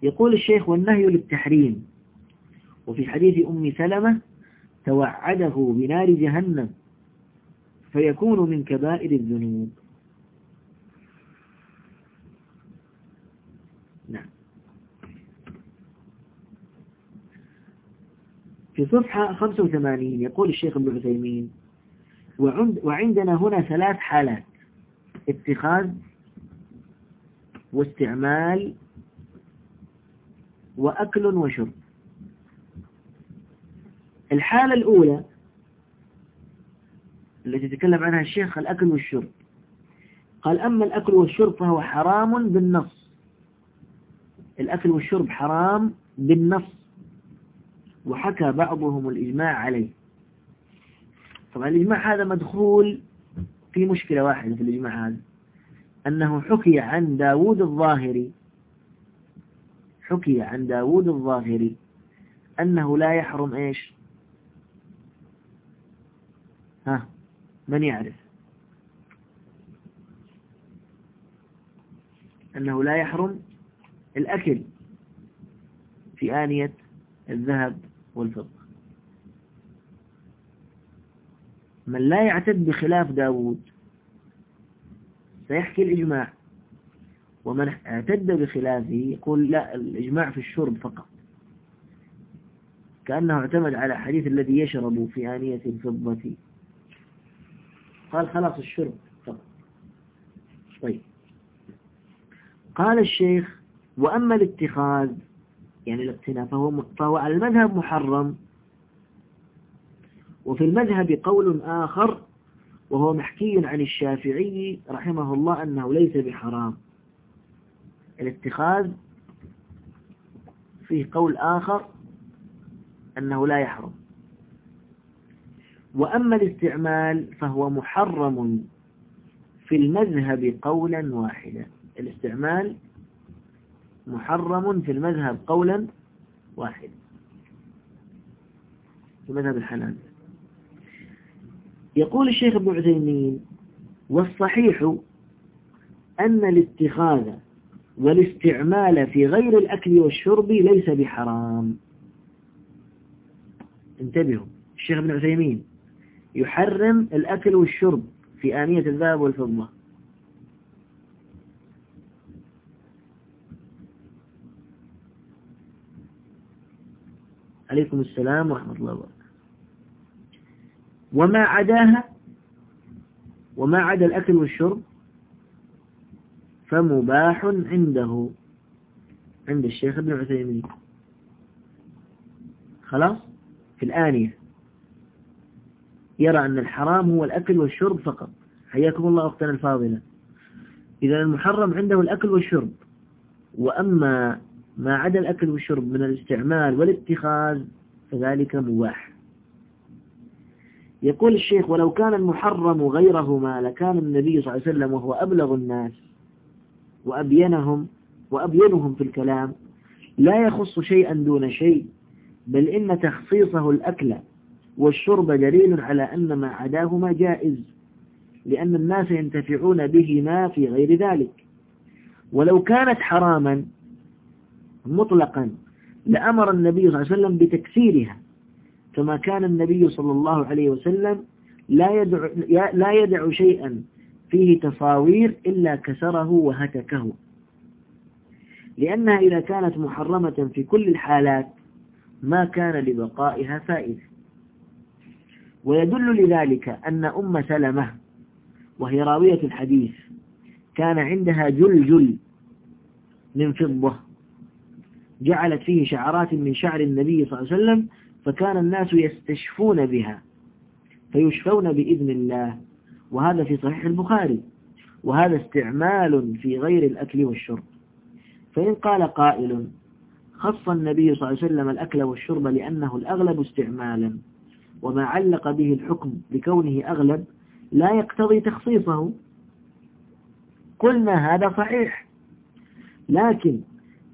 يقول الشيخ والنهي للتحريم. وفي حديث أم سلمة توعده بنار جهنم فيكون من كبائر الذنوب. نعم. في صفحة 85 يقول الشيخ ابن عثيمين وعندنا هنا ثلاث حالات اتخاذ واستعمال وأكل وشرب. الحالة الأولى التي تكلم عنها الشيخ الأكل والشرب. قال أما الأكل والشرب فهو حرام بالنص. الأكل والشرب حرام بالنص. وحكى بعضهم الإجماع عليه. طبعا الإجماع هذا مدخول في مشكلة واحدة في الإجماع هذا. أنه حكي عن داود الظاهري. حكي عن داود الظاهري أنه لا يحرم إيش؟ ها من يعرف؟ أنه لا يحرم الأكل في آنية الذهب والفضة. من لا يعتد بخلاف داود سيحكي الإجماع. ومن اعتد بخلافه يقول لا الإجماع في الشرب فقط. كأنه اعتمد على حديث الذي يشرب في آنية الفضة. قال خلاص الشرب فقط. طيب. قال الشيخ وأما الاتخاذ يعني الاقتناء فهو, فهو على المذهب محرم. وفي المذهب قول آخر وهو محكي عن الشافعي رحمه الله أنه ليس بحرام. الاتخاذ فيه قول آخر أنه لا يحرم. وأما الاستعمال فهو محرم في المذهب قولا واحدا. الاستعمال محرم في المذهب قولا واحدا في مذهب الحنابلة يقول الشيخ ابن عثيمين والصحيح أن الاتخاذ والاستعمال في غير الأكل والشرب ليس بحرام. انتبهوا. الشيخ ابن عثيمين يحرم الأكل والشرب في آنية الذهب والفضة. عليكم السلام ورحمة الله وبركاته. وما عداها وما عدا الأكل والشرب فمباح عنده. عند الشيخ ابن عثيمين. خلاص؟ في الآنية. يرى أن الحرام هو الأكل والشرب فقط. حياكم الله أختنا الفاضلة. إذا المحرم عنده الأكل والشرب. وأما ما عدا الأكل والشرب من الاستعمال والاتخاذ فذلك مباح. يقول الشيخ ولو كان المحرم غيرهما لكان النبي صلى الله عليه وسلم وهو أبلغ الناس وأبينهم وأبينهم في الكلام لا يخص شيئا دون شيء بل إن تخصيصه الأكل والشرب دليل على أن ما عداهما جائز لأن الناس ينتفعون بهما في غير ذلك. ولو كانت حراما مطلقا لأمر النبي صلى الله عليه وسلم بتكسيرها كما كان النبي صلى الله عليه وسلم لا يدع, لا يدع شيئا فيه تصاوير إلا كسره وهتكه. لأنها إذا كانت محرمة في كل الحالات ما كان لبقائها فائدة. ويدل لذلك أن أم سلمة وهي راوية الحديث كان عندها جلجل من فضة جعلت فيه شعرات من شعر النبي صلى الله عليه وسلم فكان الناس يستشفون بها فيشفون بإذن الله. وهذا في صحيح البخاري. وهذا استعمال في غير الأكل والشرب. فإن قال قائل خص النبي صلى الله عليه وسلم الأكل والشرب لأنه الأغلب استعمالا وما علق به الحكم بكونه أغلب لا يقتضي تخصيصه. قلنا هذا صحيح. لكن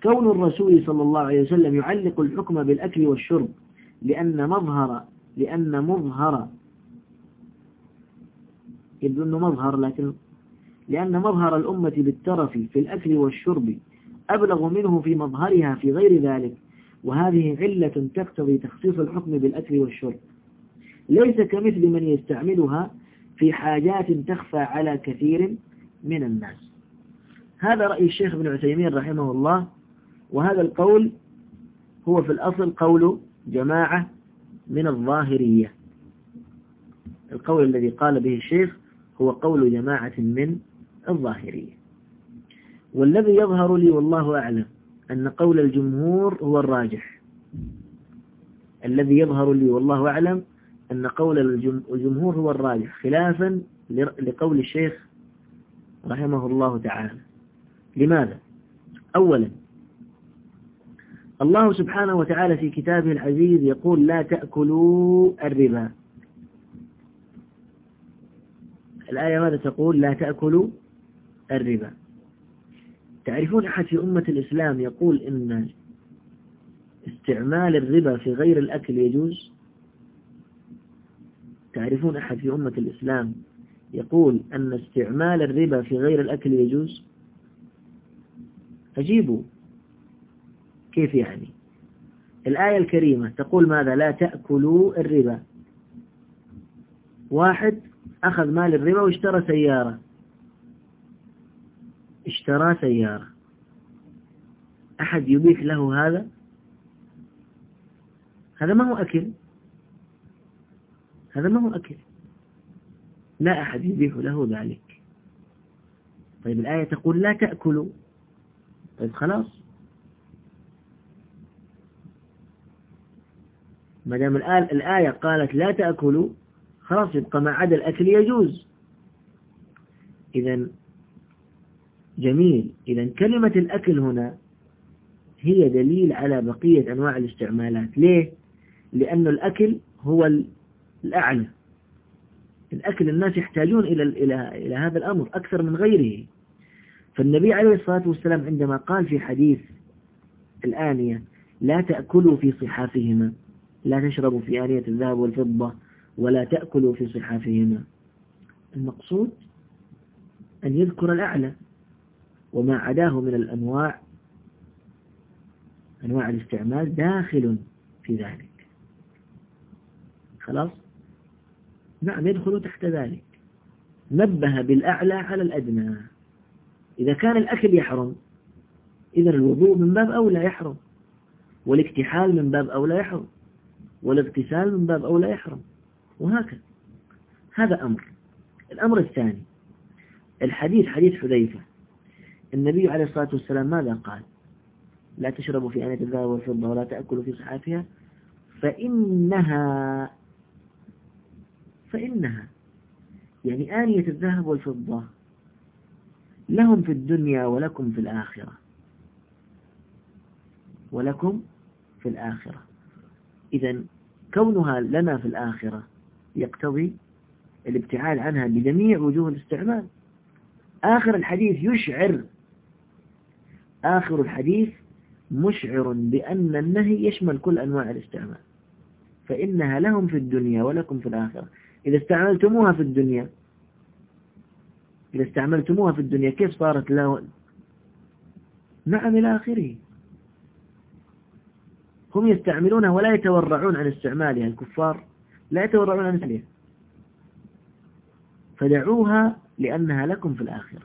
كون الرسول صلى الله عليه وسلم يعلق الحكم بالأكل والشرب لأن مظهر لأن مظهر يبدو أنه مظهر لكن لأن مظهر الأمة بالترف في الأكل والشرب أبلغ منه في مظهرها في غير ذلك وهذه علة تقتضي تخصيص الحكم بالأكل والشرب. ليس كمثل من يستعملها في حاجات تخفى على كثير من الناس. هذا رأي الشيخ ابن عثيمين رحمه الله وهذا القول هو في الأصل قول جماعة من الظاهرية. القول الذي قال به الشيخ هو قول جماعة من الظاهرية والذي يظهر لي والله أعلم أن قول الجمهور هو الراجح. الذي يظهر لي والله أعلم أن قول الجمهور هو الراجح خلافا لقول الشيخ رحمه الله تعالى. لماذا؟ أولا الله سبحانه وتعالى في كتابه العزيز يقول لا تأكلوا الربا. الآية ماذا تقول؟ لا تأكلوا الربا. تعرفون أحد في أمة الإسلام يقول إن استعمال الربا في غير الأكل يجوز؟ تعرفون أحد في أمة الإسلام يقول أن استعمال الربا في غير الأكل يجوز؟ أجيبوا. كيف يعني؟ الآية الكريمة تقول ماذا؟ لا تأكلوا الربا. واحد أخذ مال الربا واشترى سيارة. اشترى سيارة. أحد يبيح له هذا؟ هذا ما هو أكل. هذا ما هو أكل. لا أحد يبيح له ذلك. طيب الآية تقول لا تأكلوا. طيب خلاص. ما دام الآية قالت لا تأكلوا خلاص يبقى ما عدا الأكل يجوز. إذا جميل. إذا كلمة الأكل هنا هي دليل على بقية أنواع الاستعمالات. ليه؟ لأن الأكل هو الأعلى. الأكل الناس يحتاجون إلى إلى إلى هذا الأمر أكثر من غيره. فالنبي عليه الصلاة والسلام عندما قال في حديث الآنية لا تأكلوا في صحافهما لا تشربوا في آنية الذهب والفضة ولا تأكلوا في صحافهما. المقصود أن يذكر الأعلى وما عداه من الأنواع أنواع الاستعمال داخل في ذلك. خلاص؟ نعم يدخل تحت ذلك. نبه بالأعلى على الأدنى. إذا كان الأكل يحرم إذا الوضوء من باب أولى يحرم والاكتحال من باب أولى يحرم والاغتسال من باب أولى يحرم. وهكذا. هذا أمر. الأمر الثاني الحديث حديث حذيفة. النبي عليه الصلاة والسلام ماذا قال؟ لا تشربوا في آنية الذهب والفضة ولا تأكلوا في صحافها فإنها فإنها يعني آنية الذهب والفضة لهم في الدنيا ولكم في الآخرة. ولكم في الآخرة. إذا كونها لنا في الآخرة يقتضي الابتعاد عنها بجميع وجوه الاستعمال. آخر الحديث يشعر آخر الحديث مشعر بأن النهي يشمل كل أنواع الاستعمال فإنها لهم في الدنيا ولكم في الآخرة. إذا استعملتموها في الدنيا إذا استعملتموها في الدنيا كيف صارت له نعم إلى آخره هم يستعملونها ولا يتورعون عن استعمالها الكفار. لا يتورعون استعمالها فدعوها لأنها لكم في الآخرة.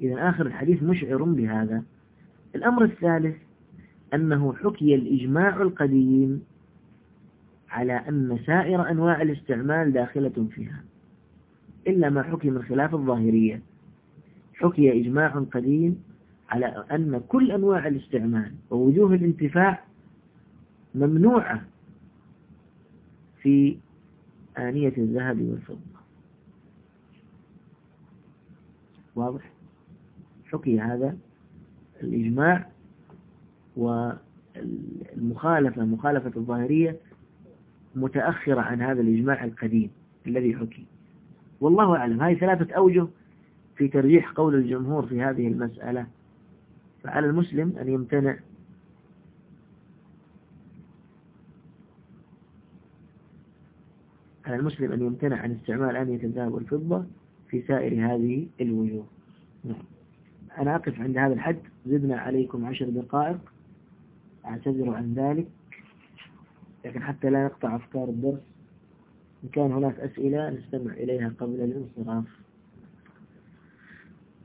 إذا آخر الحديث مشعر بهذا. الأمر الثالث أنه حكي الإجماع القديم على أن سائر أنواع الاستعمال داخلة فيها. إلا ما حكي من خلاف الظاهرية. حكي إجماع قديم على أن كل أنواع الاستعمال ووجوه الانتفاع ممنوعة في آنية الذهب والفضة. واضح؟ حكي هذا الإجماع والمخالفة مخالفة الظاهرية متأخرة عن هذا الإجماع القديم الذي حكي. والله أعلم هذه ثلاثة أوجه في ترجيح قول الجمهور في هذه المسألة. فعلى المسلم أن يمتنع على المسلم أن يمتنع عن استعمال آنية الذهب والفضة في سائر هذه الوجوه. نعم. أنا أقف عند هذا الحد. زدنا عليكم عشر دقائق. أعتذر عن ذلك. لكن حتى لا نقطع أفكار الدرس. إن كان هناك أسئلة نستمع إليها قبل الانصراف.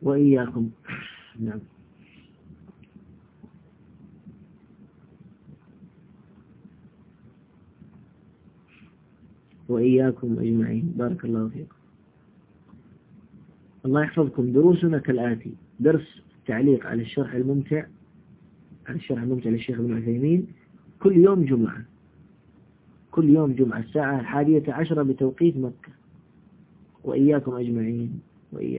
وإياكم. نعم. وإياكم أجمعين. بارك الله فيكم. الله يحفظكم. دروسنا كالآتي. درس تعليق على الشرح الممتع على الشرح الممتع للشيخ ابن عثيمين. كل يوم جمعة. كل يوم جمعة الساعة الحادية عشرة بتوقيت مكة. وإياكم أجمعين. وإياكم